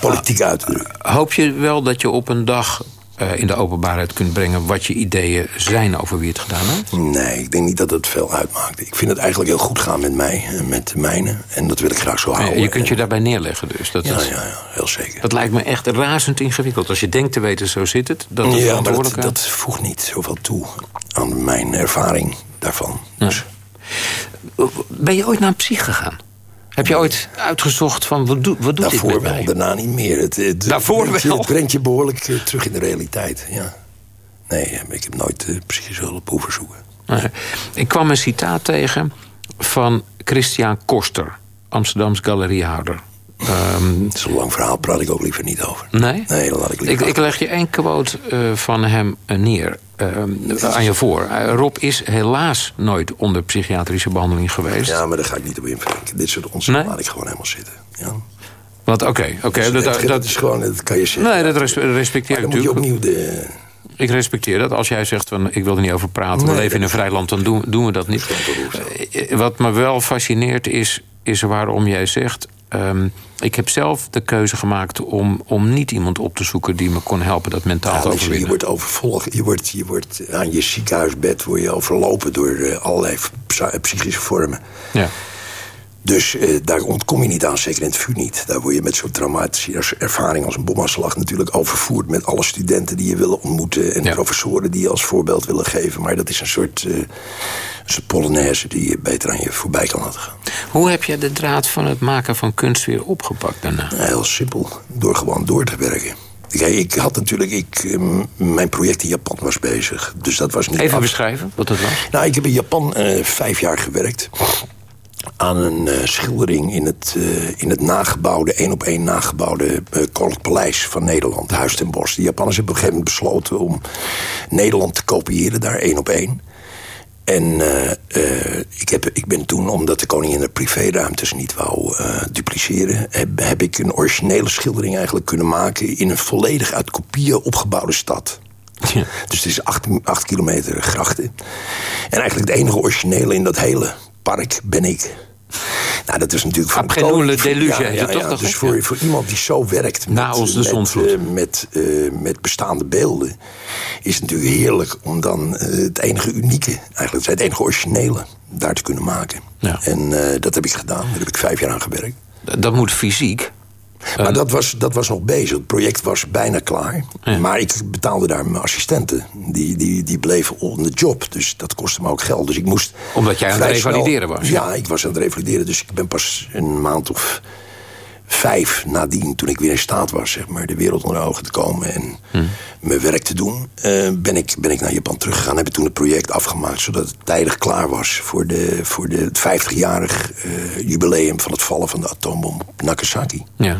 politiek uit te drukken. Hoop je wel dat je op een dag uh, in de openbaarheid kunt brengen... wat je ideeën zijn over wie het gedaan heeft? Nee, ik denk niet dat het veel uitmaakt. Ik vind het eigenlijk heel goed gaan met mij en met de mijne. En dat wil ik graag zo houden. je kunt je daarbij neerleggen dus? Dat ja, is, ja, ja, heel zeker. Dat lijkt me echt razend ingewikkeld. Als je denkt te weten, zo zit het. Dat ja, maar dat, dat voegt niet zoveel toe aan mijn ervaring daarvan. Ja. Dus. Ben je ooit naar een psych gegaan? Heb je ooit uitgezocht van wat, doe, wat doet Daarvoor dit met wel, mij? daarna niet meer. Het, het, Daarvoor het, wel? Het brengt je behoorlijk uh, terug in de realiteit, ja. Nee, ik heb nooit uh, psychische hulp hoeven zoeken. Nee. Ik kwam een citaat tegen van Christian Koster, Amsterdams galeriehouder. Um, het is een lang verhaal, praat ik ook liever niet over. Nee? Nee, dan laat ik ik, ik leg je één quote uh, van hem neer, uh, aan je voor. Uh, Rob is helaas nooit onder psychiatrische behandeling geweest. Ja, maar daar ga ik niet op invrinken. Dit soort onzin nee? laat ik gewoon helemaal zitten. Ja. Want oké, oké. Okay, dus dat, dat, dat, is gewoon, dat kan je zeggen. Nee, dat res respecteer ik natuurlijk. opnieuw de... Ik respecteer dat. Als jij zegt, van, ik wil er niet over praten... Nee, we leven in een vrij land, dan doen, doen we dat niet. Dat Wat me wel fascineert is, is waarom jij zegt... ehm, ik heb zelf de keuze gemaakt om, om niet iemand op te zoeken... die me kon helpen dat mentaal te overwinnen. je wordt overvolgd. Je wordt, je wordt aan je ziekenhuisbed word je overlopen door eh, allerlei psy- psychische vormen. Ja. Dus eh, daar ontkom je niet aan, zeker in het vuur niet. Daar word je met zo'n traumatische er- ervaring als een bomaanslag natuurlijk overvoerd met alle studenten die je willen ontmoeten en professoren die je als voorbeeld willen geven. Maar dat is een soort, eh, een soort polonaise die je beter aan je voorbij kan laten gaan. Hoe heb je de draad van het maken van kunst weer opgepakt daarna? Heel simpel, door gewoon door te werken. Kijk, ik had natuurlijk, ik, eh, mijn project in Japan was bezig. Dus dat was niet Even af- beschrijven wat dat was. Nou, ik heb in Japan eh, vijf jaar gewerkt aan een eh, schildering in het, eh, in het nagebouwde, één op één nagebouwde eh Koninklijk Paleis van Nederland, Huis ten Bosch. De Japanners hebben op een gegeven moment besloten om Nederland te kopiëren, daar één op één. En ik, heb, ik ben toen, omdat de koningin de privéruimtes niet wou dupliceren... Heb, heb ik een originele schildering eigenlijk kunnen maken... in een volledig uit kopieën opgebouwde stad. Dus het is acht, acht kilometer grachten. En eigenlijk het enige originele in dat hele park ben ik. Nou, dat is natuurlijk voor Après een nous le déluge, ja, ja, toch ja, nog, Dus voor, iemand die zo werkt met, Na ons de met, eh, met, met bestaande beelden... is het natuurlijk heerlijk om dan eh, het enige unieke... eigenlijk het enige originele daar te kunnen maken. En dat heb ik gedaan. Daar heb ik vijf jaar aan gewerkt. Dat moet fysiek. Maar dat was, dat was nog bezig. Het project was bijna klaar. Maar ik betaalde daar mijn assistenten. Die, die, die bleven on the job. Dus dat kostte me ook geld. Dus ik moest Omdat jij aan het revalideren was. Ja, ik was aan het revalideren. Dus ik ben pas een maand of vijf nadien... toen ik weer in staat was zeg maar, de wereld onder de ogen te komen... en Hm. mijn werk te doen, eh, ben, ik, ben ik naar Japan teruggegaan. Heb ik toen het project afgemaakt... zodat het tijdig klaar was voor, de, voor de, het 50-jarig eh, jubileum... van het vallen van de atoombom op Nagasaki. Ja.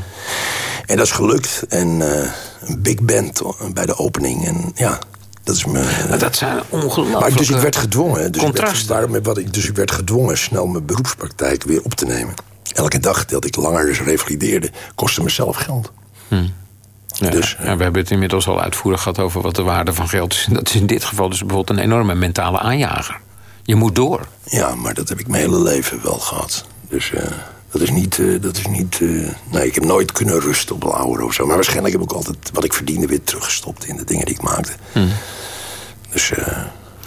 En dat is gelukt. En eh, een big band bij de opening. En ja, dat is. Maar dat zijn ongelooflijke Maar dus ik werd gedwongen. Dus ik werd, wat ik, dus ik werd gedwongen snel mijn beroepspraktijk weer op te nemen. Elke dag dat ik langer dus revalideerde, kostte mezelf geld. Ja, Dus, ja, we hebben het inmiddels al uitvoerig gehad over wat de waarde van geld is. Dat is in dit geval dus bijvoorbeeld een enorme mentale aanjager. Je moet door. Ja, maar dat heb ik mijn hele leven wel gehad. Dus eh, dat is niet... eh, dat is niet eh, nee, ik heb nooit kunnen rusten op lauwer of zo. Maar waarschijnlijk heb ik altijd wat ik verdiende weer teruggestopt in de dingen die ik maakte. Dus... eh,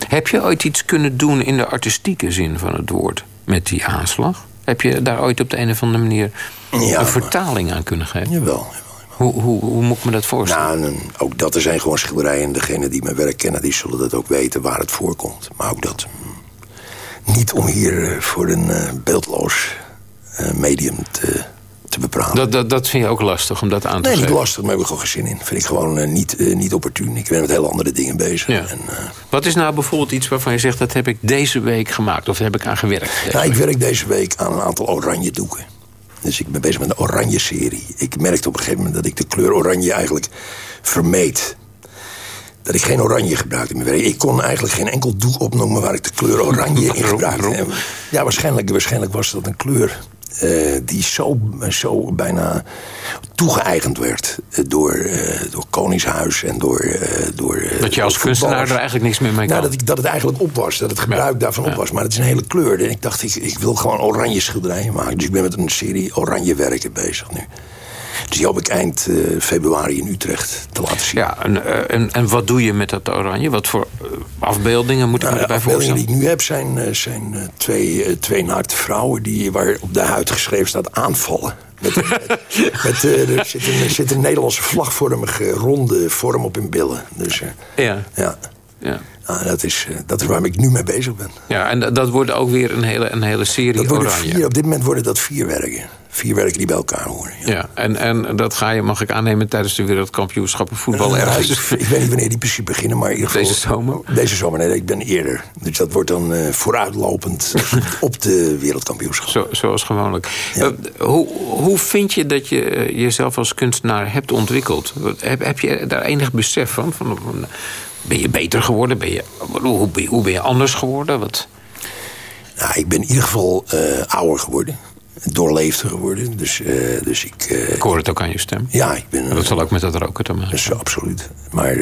Heb je ooit iets kunnen doen in de artistieke zin van het woord met die aanslag? Heb je daar ooit op de een of andere manier Ja, een maar- vertaling aan kunnen geven? Jawel. Hoe, hoe, hoe moet ik me dat voorstellen? Nou, ook dat er zijn gewoon schilderijen. En degenen die mijn werk kennen, die zullen dat ook weten waar het voorkomt. Maar ook dat. mm, Niet om hier voor een eh, beeldloos eh, medium te, te bepraten. Dat, dat, dat vind je ook lastig om dat aan te nee, niet geven? lastig, maar heb ik gewoon geen zin in. Vind ik gewoon eh, niet, eh, niet opportun. Ik ben met hele andere dingen bezig. Ja. Wat is nou bijvoorbeeld iets waarvan je zegt... dat heb ik deze week gemaakt of heb ik aan gewerkt? deze Nou, ik werk deze week aan een aantal oranje doeken. Dus ik ben bezig met een oranje serie. Ik merkte op een gegeven moment dat ik de kleur oranje eigenlijk vermeed. Dat ik geen oranje gebruikte in mijn werk. Ik kon eigenlijk geen enkel doek opnoemen waar ik de kleur oranje in gebruikte. En Ja, waarschijnlijk, waarschijnlijk was dat een kleur eh, die zo, zo bijna toegeëigend werd eh, door, eh, door Koningshuis en door... door Dat je als kunstenaar er eigenlijk niks meer mee kan. Nou, dat, ik, dat het eigenlijk op was. Dat het gebruik daarvan op was. Maar het is een hele kleur. En ik dacht, ik, ik wil gewoon oranje schilderijen maken. Dus ik ben met een serie oranje werken bezig nu. Dus die hoop ik eind eh, februari in Utrecht te laten zien. Ja, en, eh, en, en wat doe je met dat oranje? Wat voor eh, afbeeldingen moet ik Nou, me de erbij afbeeldingen voorstellen? die ik nu heb zijn, zijn twee, twee naakte vrouwen... Die, waar op de huid geschreven staat aanvallen. Met, met, met, er, zit een, er zit een Nederlandse vlagvormige ronde vorm op hun billen. Dus Ja. ja, Ja. Ah, dat, is, eh, dat is waar ik nu mee bezig ben. ja, en dat- wordt ook weer een hele, een hele serie Dat oranje. vier, op dit moment worden dat vier werken. Vier werken die bij elkaar horen. Ja, en, en dat ga je, mag ik aannemen, tijdens de wereldkampioenschappen voetbal Nou, ergens. ik, ik weet niet wanneer die precies beginnen, maar in ieder geval... Deze zomer? Deze zomer, nee, ik ben eerder. Dus dat wordt dan eh, vooruitlopend op de wereldkampioenschap. Zo, zoals gewoonlijk. Eh, hoe, hoe vind je dat je eh, jezelf als kunstenaar hebt ontwikkeld? Heb, heb je daar enig besef van? van, van ben je beter geworden? Ben je, hoe, ben je- hoe ben je anders geworden? Wat? Nou, ik ben in ieder geval eh, ouder geworden. Doorleefder geworden. Dus, eh, dus ik... eh, Ik hoor het ook aan je stem. ja, ik ben... Dat zal ook met dat roken te maken Dus absoluut. Maar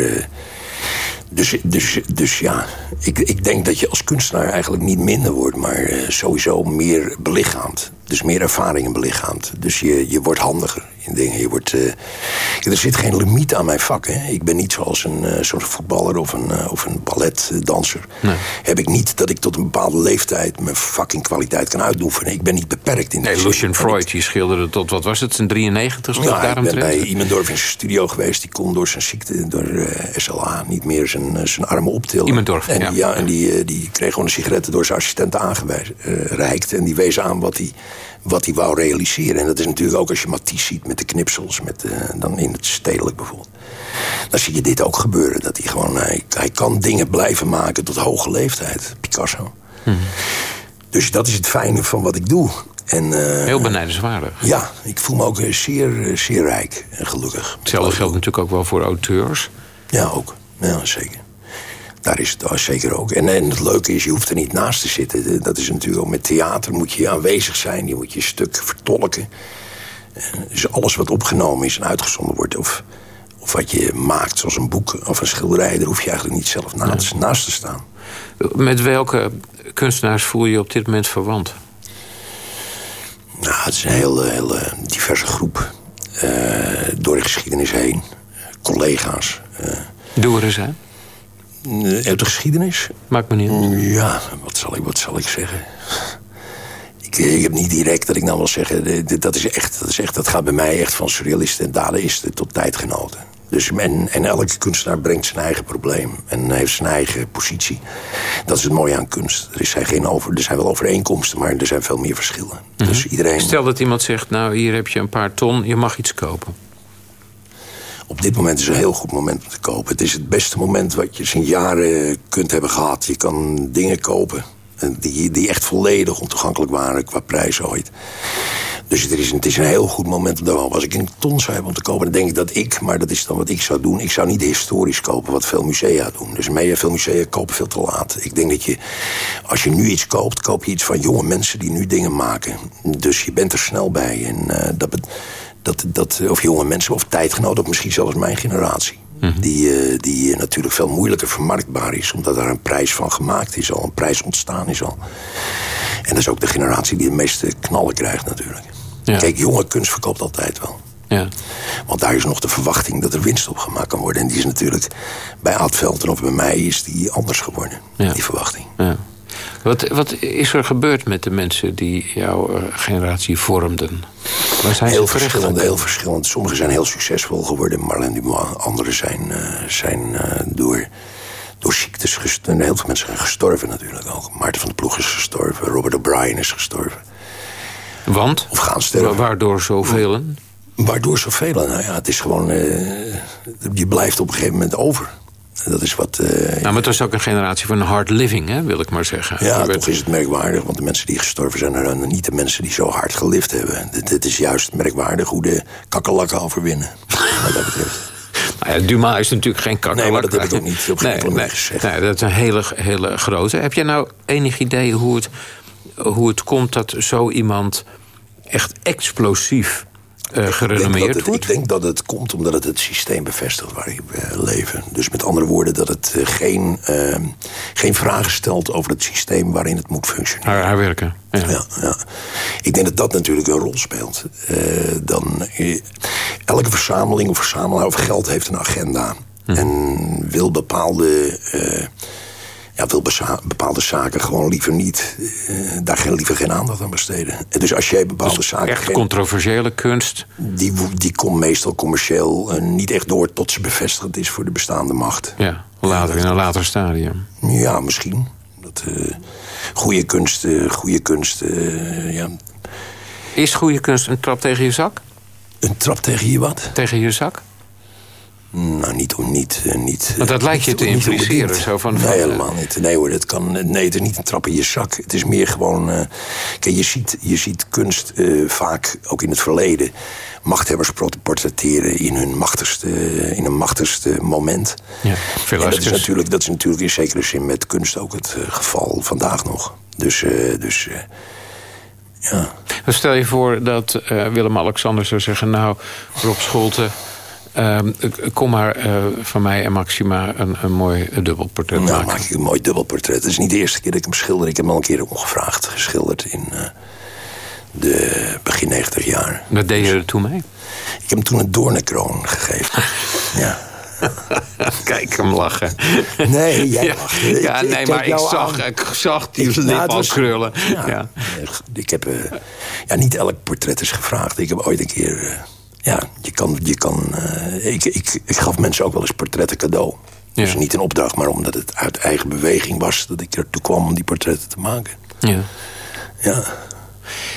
Dus, dus, dus ja, ik, ik denk dat je als kunstenaar eigenlijk niet minder wordt... maar eh, sowieso meer belichaamt. Dus meer ervaringen belichaamt. Dus je, je wordt handiger in dingen. Je wordt, uh, er zit geen limiet aan mijn vak. Hè. Ik ben niet zoals een uh, soort voetballer of een, uh, of een balletdanser. Nee. Heb ik niet dat ik tot een bepaalde leeftijd... mijn fucking kwaliteit kan uitoefenen. Ik ben niet beperkt in Nee, Lucian Freud, die schilderde tot, wat was het, zijn 93 ja, ik ben bij Iemendorf in zijn studio geweest. Die kon door zijn ziekte, door SLA, niet meer zijn, zijn armen optillen. Iemendorf, en, ja. ja. en die, die kreeg gewoon een sigaretten door zijn assistent aangereikt. en die wees aan wat hij wat hij wou realiseren. En dat is natuurlijk ook als je Matisse ziet met de knipsels, met, uh, dan in het stedelijk bijvoorbeeld. Dan zie je dit ook gebeuren. Dat hij gewoon, hij, hij kan dingen blijven maken tot hoge leeftijd. Picasso. Mhm. Dus dat is het fijne van wat ik doe. En, uh, Heel benijdenswaardig. Ja, ik voel me ook zeer, zeer rijk en gelukkig. Hetzelfde geldt natuurlijk ook wel voor auteurs. Ja, ook. Ja, zeker. Daar is het zeker ook. En, en het leuke is, je hoeft er niet naast te zitten. Dat is natuurlijk ook met theater, moet je aanwezig zijn. Je moet je stuk vertolken. Dus alles wat opgenomen is en uitgezonden wordt... of, of wat je maakt, zoals een boek of een schilderij... daar hoef je eigenlijk niet zelf naast, naast te staan. Met welke kunstenaars voel je je op dit moment verwant? Nou, het is een hele, hele diverse groep. Uh, door de geschiedenis heen. Collega's. Uh, Doe er eens aan. Uit de geschiedenis? Maakt me niet uit. Ja, wat zal ik, wat zal ik zeggen? Ik, ik heb niet direct dat ik nou wil zeggen... Dat, is echt, dat, is echt, dat gaat bij mij echt van surrealisten en dadaïsten tot tijdgenoten. Dus en, en elke kunstenaar brengt zijn eigen probleem. En heeft zijn eigen positie. Dat is het mooie aan kunst. Er, zijn geen over, er zijn wel overeenkomsten, maar er zijn veel meer verschillen. Mm -hmm. dus iedereen... Stel dat iemand zegt, nou hier heb je een paar ton, je mag iets kopen. Op dit moment is een heel goed moment om te kopen. Het is het beste moment wat je sinds jaren kunt hebben gehad. Je kan dingen kopen die, die echt volledig ontoegankelijk waren qua prijs ooit. Dus het is, het is een heel goed moment om kopen. Als ik een ton zou hebben om te kopen, dan denk ik dat ik... maar dat is dan wat ik zou doen. Ik zou niet historisch kopen wat veel musea doen. Dus mee, veel musea kopen veel te laat. Ik denk dat je, als je nu iets koopt... koop je iets van jonge mensen die nu dingen maken. Dus je bent er snel bij. En uh, dat... Dat, dat, of jonge mensen, of tijdgenoten, of misschien zelfs mijn generatie. Mm -hmm. Die, uh, die uh, natuurlijk veel moeilijker vermarktbaar is. Omdat daar een prijs van gemaakt is al. Een prijs ontstaan is al. En dat is ook de generatie die de meeste knallen krijgt natuurlijk. Ja. Kijk, jonge kunst verkoopt altijd wel. Ja. Want daar is nog de verwachting dat er winst op gemaakt kan worden. En die is natuurlijk bij Advelten of bij mij is die anders geworden. Ja. Die verwachting. Ja. Wat, wat is er gebeurd met de mensen die jouw uh, generatie vormden? Waar zijn heel verschillend, heel verschillend. Sommigen zijn heel succesvol geworden. Marlene Dumas. Anderen zijn, uh, zijn uh, door, door ziektes gestorven. Heel veel mensen zijn gestorven natuurlijk ook. Maarten van der Ploeg is gestorven. Robert O'Brien is gestorven. Want? Of gaan sterven. Waardoor zoveel? Waardoor zoveel? Nou ja, het is gewoon... je blijft op een gegeven moment over. Dat is wat... Uh, nou, maar het was ook een generatie van hard living, hè, wil ik maar zeggen. Ja, toch is het merkwaardig. Want de mensen die gestorven zijn... zijn niet de mensen die zo hard gelift hebben. Het, is juist merkwaardig hoe de kakkelakken overwinnen. wat dat betreft. Nou ja, Dumas is natuurlijk geen kakkelak. Nee, maar dat heb ik ook niet op nee, nee, gezegd. Nee, dat is een hele, hele grote. Heb jij nou enig idee hoe het, hoe het komt dat zo iemand echt explosief uh, gerenommeerd ik wordt? Ik denk dat het komt omdat het het systeem bevestigt waarin we uh, leven. Dus met andere woorden dat het uh, geen, geen vragen stelt over het systeem waarin het moet functioneren. Haar, haar werken. Ja. Ja, ja. Ik denk dat dat natuurlijk een rol speelt. dan, elke verzameling of verzamelaar of geld heeft een agenda. Hm. En wil bepaalde ja, wil bepaalde zaken gewoon liever niet... Uh, daar geen, liever geen aandacht aan besteden. En dus als jij bepaalde dus zaken... echt controversiële kunst? Die, die komt meestal commercieel uh, niet echt door... tot ze bevestigd is voor de bestaande macht. Ja, later, in een later stadium. Ja, misschien. Dat, uh, goede kunst, goede kunst, ja... Is goede kunst een trap tegen je zak? Een trap tegen je wat? Tegen je zak? Nou, niet om niet... niet Want dat lijkt je te impliceren. Zo van, nee, helemaal niet. Nee hoor, dat kan, nee, het is niet een trap in je zak. Het is meer gewoon... Uh, kijk, je ziet, je ziet kunst uh, vaak, ook in het verleden... machthebbers portretteren in hun machtigste, in een machtigste moment. Ja, veel en dat is, natuurlijk, dat is natuurlijk in zekere zin met kunst ook het uh, geval vandaag nog. Dus... dus ja. Stel je voor dat Willem-Alexander zou zeggen... nou, Rob Scholte Ehm, kom maar uh, van mij en Maxima een, een mooi dubbelportret nou, maken. maak ik een mooi dubbelportret. Het is niet de eerste keer dat ik hem schilder. Ik heb hem al een keer ongevraagd geschilderd in uh, de begin 90 jaar. Wat deed je er toen mee? Ik heb hem toen een doornenkroon gegeven. ja. Kijk hem lachen. Nee, jij ja, lacht. Ja, nee, ik maar ik zag, aan. ik zag die Ik- lip al was- krullen. Ja, Ja. Ik heb, eh, ja, niet elk portret is gevraagd. Ik heb ooit een keer, eh, ja, je kan, je kan, eh, ik, ik, ik gaf mensen ook wel eens portretten cadeau. Dus niet een opdracht, maar omdat het uit eigen beweging was dat ik ertoe kwam om die portretten te maken. Ja. Ja.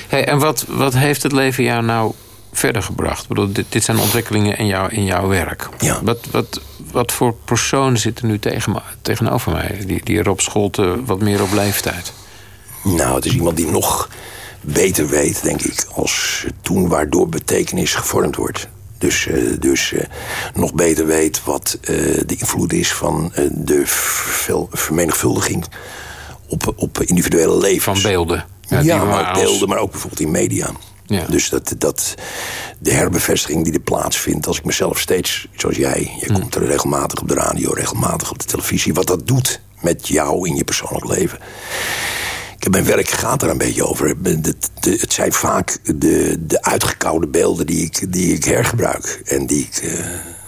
Hey, en wat, wat heeft het leven jou nou verder gebracht? Ik bedoel, dit, dit zijn ontwikkelingen in, jou, in jouw werk. Ja. Wat, wat, wat voor personen zitten nu tegen tegenover mij? Die, die Rob Scholte wat meer op leeftijd. Nou, het is iemand die nog beter weet, denk ik, als toen waardoor betekenis gevormd wordt. Dus, eh, dus eh, nog beter weet wat eh, de invloed is van de ver- vermenigvuldiging op, op individuele levens. Van beelden. Ja, maar ook als- beelden, maar ook bijvoorbeeld in media. Ja. Dus dat, dat de herbevestiging die er plaatsvindt... als ik mezelf steeds, zoals jij... je Hm. komt er regelmatig op de radio, regelmatig op de televisie... wat dat doet met jou in je persoonlijk leven. Ik heb mijn werk gaat er een beetje over. De- het zijn vaak de, de uitgekoude beelden die ik, die ik hergebruik. En die ik... eh,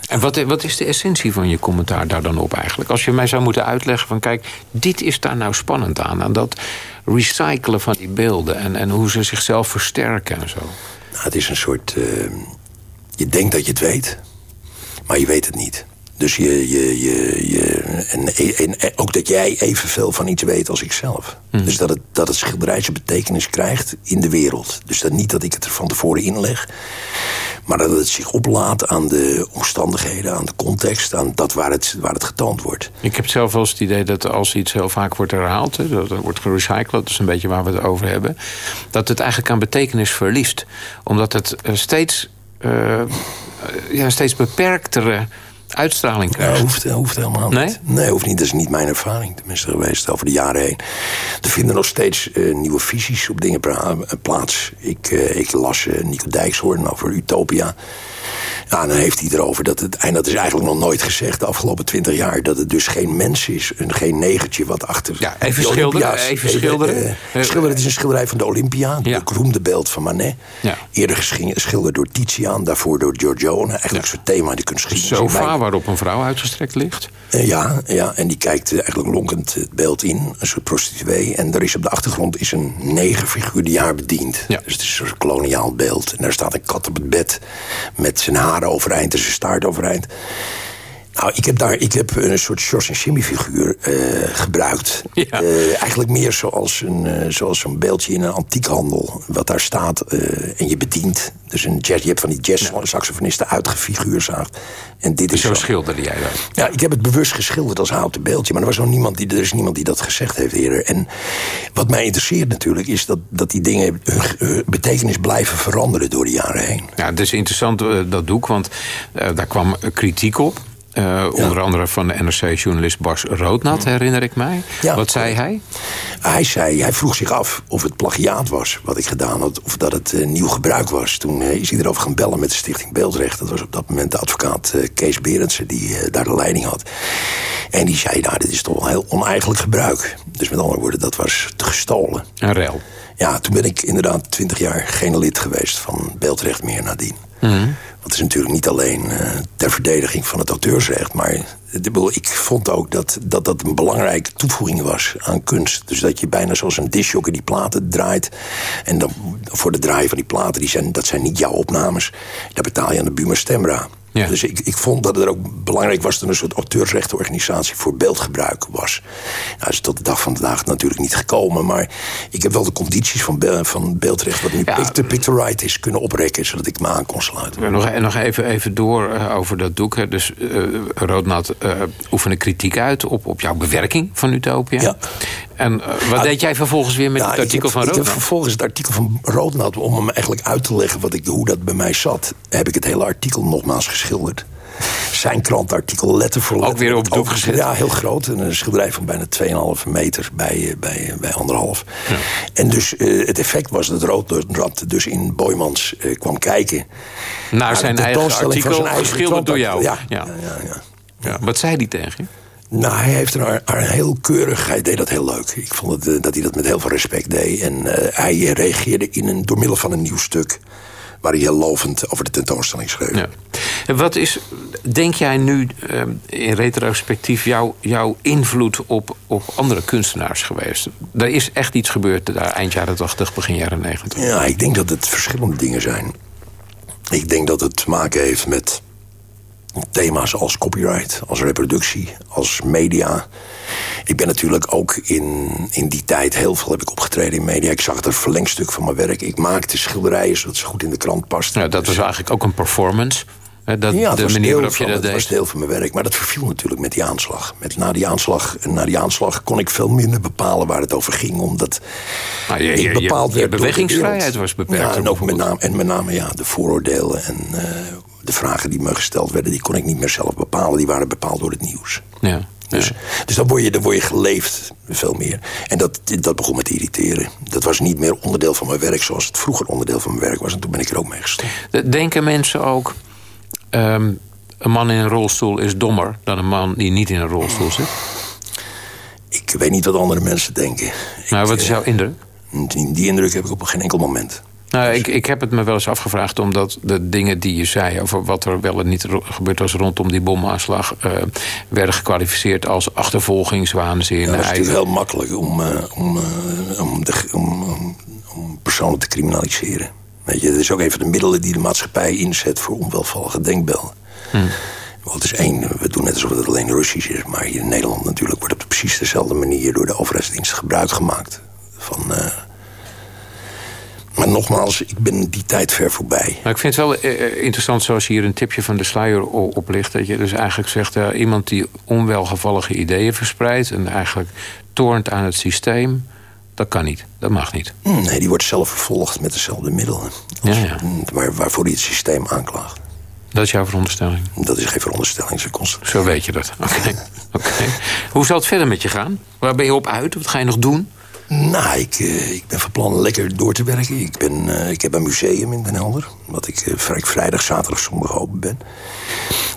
En wat, wat is de essentie van je commentaar daar dan op eigenlijk? Als je mij zou moeten uitleggen van kijk, dit is daar nou spannend aan. Aan dat recyclen van die beelden en, en hoe ze zichzelf versterken en zo. Nou, het is een soort... eh, je denkt dat je het weet, maar je weet het niet. Dus je... je, je, je en, en, en ook dat jij evenveel van iets weet als ik zelf. Dus dat het, dat het schilderij zijn betekenis krijgt in de wereld. Dus dat niet dat ik het er van tevoren inleg... maar dat het zich oplaat aan de omstandigheden, aan de context... aan dat waar het, waar het getoond wordt. Ik heb zelf wel eens het idee dat als iets heel vaak wordt herhaald... hè, dat het wordt gerecycled, dat is een beetje waar we het over hebben... dat het eigenlijk aan betekenis verliest. Omdat het eh, steeds, eh, ja, steeds beperktere uitstraling Ja, krijgt. hoeft, hoeft helemaal Nee? niet. Nee, hoeft niet. Dat is niet mijn ervaring. Tenminste geweest over de jaren heen. Er vinden nog steeds eh, nieuwe visies op dingen eh, plaats. Ik, eh, ik las eh, Nico Dijkshoorn over Utopia. Ja, dan heeft hij erover dat het... En dat is eigenlijk nog nooit gezegd de afgelopen twintig jaar... dat het dus geen mens is, een, geen negertje wat achter... Ja, even de schilderen, even schilderen. schilderen, het is een schilderij van de Olympia. Ja. Het beroemde beeld van Manet. Ja. Eerder geschi- geschilderd door Titiaan, daarvoor door Giorgione. Eigenlijk een soort thema die kunstgeschiedenis. in waarop een vrouw uitgestrekt ligt. eh, ja, ja, en die kijkt eh, eigenlijk lonkend het beeld in, een soort prostituee. En er is op de achtergrond is een negerfiguur die haar bedient. Ja. Dus het is een soort koloniaal beeld. En daar staat een kat op het bed met zijn haren overeind en zijn staart overeind. Nou, ik heb daar ik heb een soort George en Jimmy figuur eh, gebruikt. Ja. Eh, eigenlijk meer zoals een eh, zoals zo'n beeldje in een antiekhandel. Wat daar staat en je bedient. Dus een jazz, je hebt van die jazz-saxofonisten uitgefiguurzaagd. En dit is Zo zo- schilderde jij dat. ja, ik heb het bewust geschilderd als houten beeldje. Maar er, was nog niemand die, er is niemand die dat gezegd heeft eerder. En wat mij interesseert natuurlijk... is dat, dat die dingen hun, betekenis blijven veranderen door de jaren heen. Ja, het is interessant dat doek, want daar kwam kritiek op. Eh, Onder andere van de NRC-journalist Bas Roodnat, herinner ik mij. Ja, Wat zei hij? Hij zei, hij vroeg zich af of het plagiaat was wat ik gedaan had... of dat het eh, nieuw gebruik was. Toen eh, is hij erover gaan bellen met de Stichting Beeldrecht. Dat was op dat moment de advocaat Kees Berendsen die daar de leiding had. En die zei, nou, dit is toch wel heel oneigenlijk gebruik. Dus met andere woorden, dat was gestolen. Een rel. Ja, toen ben ik inderdaad twintig jaar geen lid geweest van Beeldrecht meer nadien. Want het is natuurlijk niet alleen eh, ter verdediging van het auteursrecht... maar ik bedoel, ik vond ook dat, dat dat een belangrijke toevoeging was aan kunst. Dus dat je bijna zoals een disjockey die platen draait... en dan voor de draaien van die platen, die zijn, dat zijn niet jouw opnames... daar betaal je aan de Buma Stemra. Ja. Dus ik, ik vond dat het er ook belangrijk was... dat er een soort auteursrechtenorganisatie voor beeldgebruik was. Nou, dat is tot de dag van vandaag natuurlijk niet gekomen... maar ik heb wel de condities van, be- van beeldrecht... wat nu Ja. Picture, Pictorite is kunnen oprekken... zodat ik me aan kon sluiten. Nog, en nog even, even door eh, over dat doek. Hè. Dus eh Roodnat eh, oefende kritiek uit op, op jouw bewerking van Utopia. Ja. En uh, wat deed jij vervolgens weer met Nou, het artikel heb, van Ik heb Roodnat? vervolgens het artikel van Roodnat... om hem eigenlijk uit te leggen wat ik, hoe dat bij mij zat... heb ik het hele artikel nogmaals geschilderd. Zijn krantartikel letter voor letter. Ook weer op doek gezet? Ja, heel groot. Een schilderij van bijna 2,5 meter bij, eh, bij, bij anderhalf. En dus eh, het effect was dat Roodnat dus in Boymans eh, kwam kijken... Naar zijn eigen artikel, zijn eigen geschilderd door jou. krantartikel. Ja, ja. Ja. Wat zei die tegen je? Nou, hij heeft er een heel keurig... Hij deed dat heel leuk. Ik vond het, eh, dat hij dat met heel veel respect deed. En eh, hij reageerde in een, door middel van een nieuw stuk... waar hij heel lovend over de tentoonstelling schreef. Ja. En wat is, denk jij nu eh, in retrospectief jouw, jouw invloed op, op andere kunstenaars geweest? Er is echt iets gebeurd daar eind jaren 80, begin jaren 90. Ja, ik denk dat het verschillende dingen zijn. Ik denk dat het te maken heeft met thema's als copyright, als reproductie, als media. Ik ben natuurlijk ook in, in die tijd heel veel heb ik opgetreden in media. Ik zag het een verlengstuk van mijn werk. Ik maakte schilderijen zodat ze goed in de krant pasten. Ja, dat was eigenlijk ook een performance. Hè, Dat, ja, de manier waarop je dat het was deed. deel van mijn werk. Maar dat verviel natuurlijk met die aanslag. Met, na, die aanslag na die aanslag kon ik veel minder bepalen waar het over ging. Omdat Maar je- bepaald je bewegingsvrijheid was beperkt Ja, en ook met name, en met name ja, de vooroordelen en eh, de vragen die me gesteld werden... die kon ik niet meer zelf bepalen. Die waren bepaald door het nieuws. Ja. Dus, dus dan, word je, dan word je geleefd veel meer. En dat, dat begon me te irriteren. Dat was niet meer onderdeel van mijn werk zoals het vroeger onderdeel van mijn werk was. En toen ben ik er ook mee gestopt. Denken mensen ook... ehm, een man in een rolstoel is dommer dan een man die niet in een rolstoel zit? Ik weet niet wat andere mensen denken. Nou, wat is jouw indruk? Die, die indruk heb ik op geen enkel moment. Nou, ik, ik heb het me wel eens afgevraagd omdat de dingen die je zei... over wat er wel en niet gebeurd was rondom die bomaanslag... eh, werden gekwalificeerd als achtervolgingswaanzin. Ja, dat is natuurlijk heel makkelijk om, eh, om, eh, om, de, om, om, om personen te criminaliseren. Weet je, dat is ook even de middelen die de maatschappij inzet voor onwelvallige denkbeelden. Hmm. Want het is één, we doen net alsof het alleen Russisch is... maar hier in Nederland natuurlijk wordt op precies dezelfde manier... door de overheidsdienst gebruik gemaakt. Van, Maar nogmaals, ik ben die tijd ver voorbij. Maar ik vind het wel eh, eh, interessant zoals hier een tipje van de sluier o- op ligt. Dat je dus eigenlijk zegt, eh, iemand die onwelgevallige ideeën verspreidt... en eigenlijk toornt aan het systeem, dat kan niet. Dat mag niet. Hm, Nee, die wordt zelf vervolgd met dezelfde middelen. Ja, ja. Waar, waarvoor hij het systeem aanklaagt. Dat is jouw veronderstelling? Dat is geen veronderstelling. Zo weet je dat. Oké. Oké. Hoe zal het verder met je gaan? Waar ben je op uit? Wat ga je nog doen? Nou, ik, eh, ik ben van plan lekker door te werken. Ik, ben, eh, ik heb een museum in Den Helder. Wat ik eh, vrij- vrijdag, zaterdag, zondag open ben.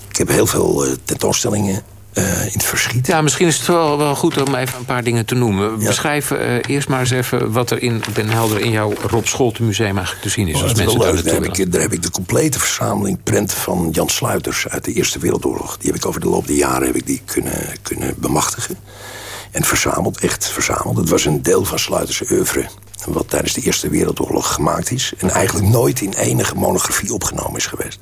Ik heb heel veel tentoonstellingen in het verschiet. Ja, misschien is het wel, wel goed om even een paar dingen te noemen. Beschrijf eerst maar eens even wat er in Den Helder... in jouw Rob Scholten museum eigenlijk te zien is. Oh, als dat mensen leuk. Daar heb, ik, daar heb ik de complete verzameling prenten van Jan Sluiters... uit de Eerste Wereldoorlog. Die heb ik over de loop der jaren heb ik die kunnen, kunnen bemachtigen. En verzameld, echt verzameld. Het was een deel van Sluiters' oeuvre... wat tijdens de Eerste Wereldoorlog gemaakt is... en eigenlijk nooit in enige monografie opgenomen is geweest.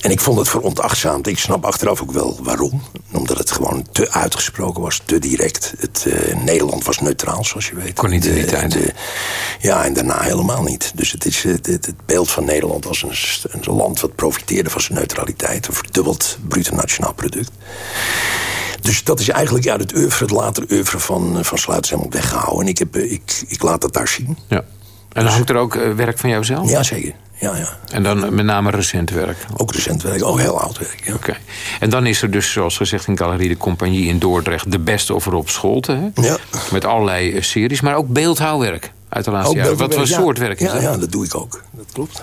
En ik vond het veronachtzaamd. Ik snap achteraf ook wel waarom. Omdat het gewoon te uitgesproken was, te direct. Het, eh, Nederland was neutraal, zoals je weet. Kon niet in die tijd. de- ja, en daarna helemaal niet. Dus het, is, het, het, het beeld van Nederland als een, een land... wat profiteerde van zijn neutraliteit. Een verdubbeld bruto nationaal product. Dus dat is eigenlijk uit het oeuvre, het latere oeuvre van, eh, van Sluiters helemaal weggehouden. En ik, heb, eh, ik, ik laat dat daar zien. Ja. En dan hangt er ook eh, werk van jou zelf? Jazeker, ja, ja. En dan met name recent werk? Ook recent werk, ook heel oud werk, ja. Oké. En dan is er dus, zoals gezegd in Galerie de Compagnie in Dordrecht... de beste of Rob Scholten, hè? Ja. Met allerlei series, maar ook beeldhouwwerk uit de laatste Ook jaren. Wat voor soort ja. werk is ja, dat? Ja, dat doe ik ook. Dat klopt.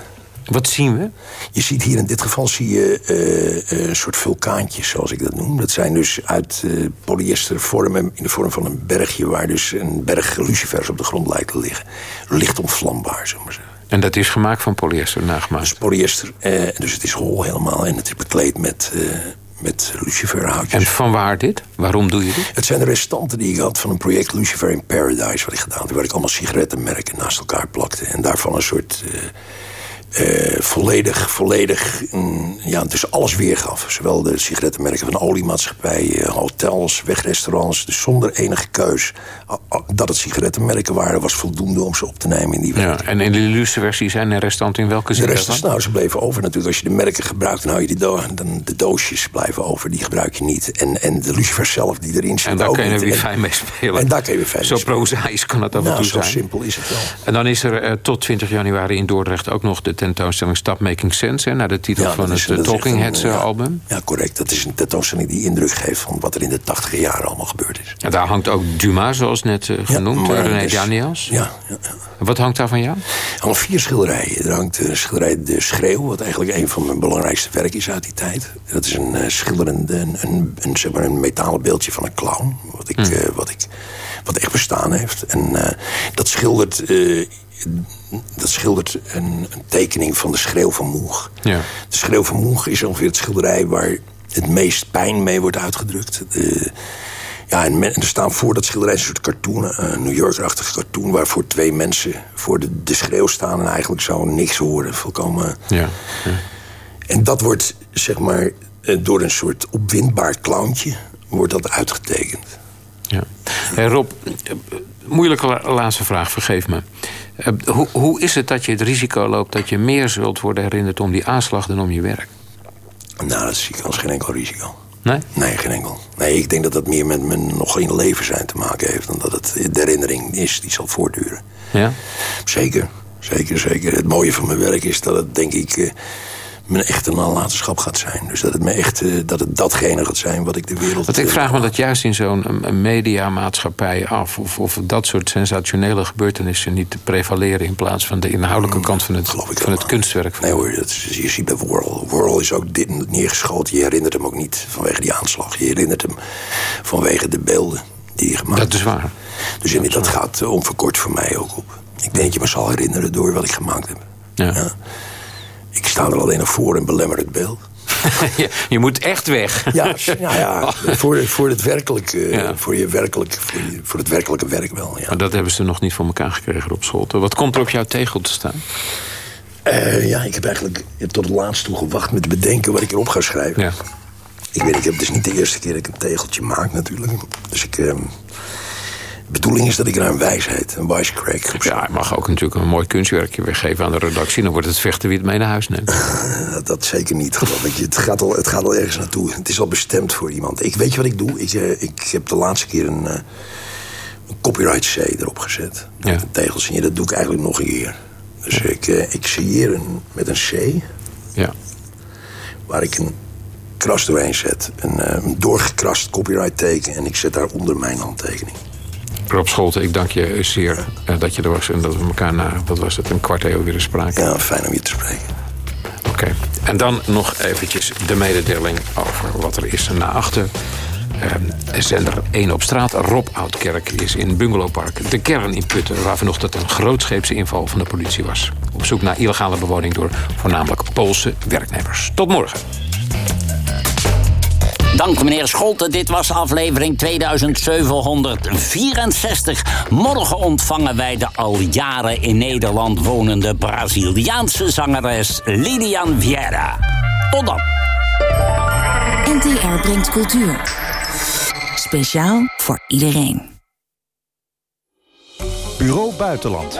Wat zien we? Je ziet hier in dit geval zie je eh, eh, een soort vulkaantjes, zoals ik dat noem. Dat zijn dus uit eh, polyester vormen, in de vorm van een bergje... waar dus een berg lucifers op de grond lijkt te liggen. Licht onvlambaar, zullen we maar zeggen. En dat is gemaakt van polyester, nagemaakt? Dus polyester, eh, dus het is hol helemaal en het is bekleed met, met luciferhoutjes. En van waar dit? Waarom doe je dit? Het zijn de restanten die ik had van een project Lucifer in Paradise... wat ik gedaan heb, waar ik allemaal sigarettenmerken naast elkaar plakte... en daarvan een soort eh, volledig, volledig mm, ja, dus alles weergaf. Zowel de sigarettenmerken van oliemaatschappijen, hotels, wegrestaurants. Dus zonder enige keus. Dat het sigarettenmerken waren, was voldoende om ze op te nemen in die Ja, en in de luxe versie zijn er restaurant in welke zin De rest is, nou, ze bleven over natuurlijk. Als je de merken gebruikt, dan hou je die do dan de doosjes blijven over. Die gebruik je niet. En, en de lucifers zelf die erin zitten En daar kun je weer fijn mee spelen. En daar kun je weer fijn Zo prozaïs kan het af en Nou, toe zo zijn. simpel is het wel. En dan is er eh, tot 20 januari in Dordrecht ook nog de tentoonstelling Stop Making Sense... Hè, naar de titel Ja, van het eh, Talking Heads eh, ja. album. Ja, correct. Dat is een tentoonstelling die indruk geeft van wat er in de tachtige jaren allemaal gebeurd is. En daar hangt ook Dumas, zoals net eh, genoemd, René dus- Daniels. Ja. Wat hangt daar van jou? Al vier schilderijen. Er hangt een schilderij De Schreeuw, wat eigenlijk een van mijn belangrijkste werken is uit die tijd. Dat is een eh, schilderende, een, een, een, zeg maar een metalen beeldje van een clown. Wat, ik, eh, wat, ik, wat echt bestaan heeft. En dat schildert, dat schildert een, een tekening van de Schreeuw van Moeg. Ja. De Schreeuw van Moeg is ongeveer het schilderij waar het meest pijn mee wordt uitgedrukt. De- ja, en, men- en er staan voor dat schilderij een soort cartoon, een New York-achtige cartoon... waarvoor twee mensen voor de, de schreeuw staan en eigenlijk zo niks horen. Volkomen... Ja. En dat wordt, zeg maar, eh, door een soort opwindbaar clowntje... wordt dat uitgetekend. Ja. Hey Rob, eh, moeilijke la- laatste vraag, vergeef me. Eh, hoe, hoe is het dat je het risico loopt dat je meer zult worden herinnerd om die aanslag dan om je werk? Nou, dat zie ik als geen enkel risico. Nee? Nee, geen enkel. Nee, ik denk dat dat meer met mijn nog in leven zijn te maken heeft... dan dat het de herinnering is die zal voortduren. Ja? Zeker, zeker, zeker. Het mooie van mijn werk is dat het, denk ik... eh, mijn echte nalatenschap gaat zijn. Dus dat het, me echt, eh, dat het datgene gaat zijn wat ik de wereld... Want ik eh, vraag me dat juist in zo'n mediamaatschappij af... Of, of dat soort sensationele gebeurtenissen niet te prevaleren... in plaats van de inhoudelijke kant van het, van het kunstwerk. Nee hoor, dat is, je ziet bij Worrell. Worrell is ook dit neergeschoten. Je herinnert hem ook niet vanwege die aanslag. Je herinnert hem vanwege de beelden die hij gemaakt Dat is waar. Dus in, dat gaat eh, onverkort voor mij ook op. Ik denk dat je me zal herinneren door wat ik gemaakt heb. Ja. Ik sta er alleen nog voor en belemmer het beeld. je, je moet echt weg. Ja, ja, ja voor, voor, het werkelijke, voor, je werkelijk, voor, je, voor het werkelijke werk wel. Ja. Maar dat hebben ze nog niet voor elkaar gekregen op school. Wat komt er op jouw tegel te staan? Eh, ja, ik heb eigenlijk tot het laatst toe gewacht met bedenken wat ik erop ga schrijven. Ja. Ik weet, ik heb, het is niet de eerste keer dat ik een tegeltje maak natuurlijk. Dus ik... ehm, bedoeling is dat ik er een wijsheid, een wisecrack op Ja, je mag ook natuurlijk een mooi kunstwerkje weggeven aan de redactie. Dan wordt het vechten wie het mee naar huis neemt. dat, zeker niet, geloof ik. Het gaat, al, het gaat al ergens naartoe. Het is al bestemd voor iemand. Ik weet je wat ik doe? Ik, eh, ik heb de laatste keer een, eh, een copyright C erop gezet. Met een. Dat doe ik eigenlijk nog een keer. Dus ik, ik creëer een, met een C. Ja. Waar ik een kras doorheen zet. Een, een doorgekrast copyright teken. En ik zet daaronder mijn handtekening. Rob Scholten, ik dank je zeer eh, dat je er was... en dat we elkaar na, wat was het, een kwart eeuw weer spraken. Ja, fijn om je te spreken. Oké. En dan nog eventjes de mededeling over wat er is na achter. Ehm, zender 1 op straat. Rob Oudkerk is in Bungalowpark. De kern in Putten, waar vanochtend een grootscheepse inval van de politie was. Op zoek naar illegale bewoning door voornamelijk Poolse werknemers. Tot morgen. Dank meneer Scholten. Dit was aflevering 2764. Morgen ontvangen wij de al jaren in Nederland wonende Braziliaanse zangeres Lilian Vieira. Tot dan. NTR brengt cultuur. Speciaal voor iedereen. Bureau Buitenland.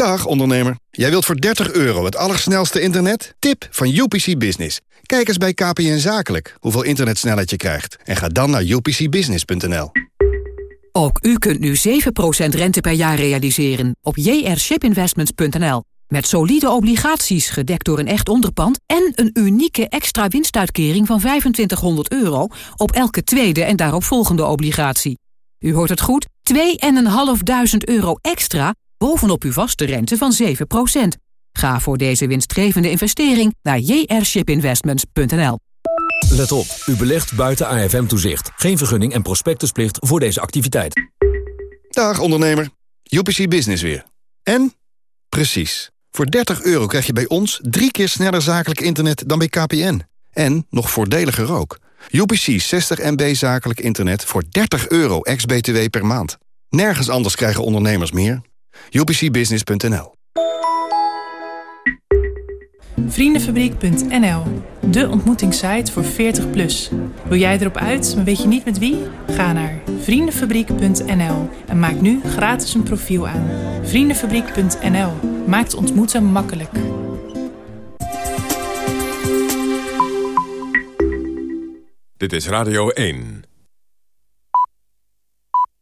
Dag ondernemer. Jij wilt voor 30 euro het allersnelste internet? Tip van UPC Business. Kijk eens bij KPN Zakelijk hoeveel internetsnelheid je krijgt. En ga dan naar upcbusiness.nl. Ook u kunt nu 7% rente per jaar realiseren op jrshipinvestments.nl. Met solide obligaties gedekt door een echt onderpand... en een unieke extra winstuitkering van 2500 euro... op elke tweede en daarop volgende obligatie. U hoort het goed, 2.500 euro extra bovenop uw vaste rente van 7% Ga voor deze winstgevende investering naar jrshipinvestments.nl. Let op, u belegt buiten AFM-toezicht. Geen vergunning en prospectusplicht voor deze activiteit. Dag ondernemer, UPC Business weer. En? Precies. Voor 30 euro krijg je bij ons drie keer sneller zakelijk internet dan bij KPN. En nog voordeliger ook. UPC 60 MB zakelijk internet voor 30 euro ex-BTW per maand. Nergens anders krijgen ondernemers meer. UPCbusiness.nl Vriendenfabriek.nl, de ontmoetingssite voor 40 plus. Wil jij erop uit, maar weet je niet met wie? Ga naar vriendenfabriek.nl en maak nu gratis een profiel aan. Vriendenfabriek.nl maakt ontmoeten makkelijk. Dit is Radio 1.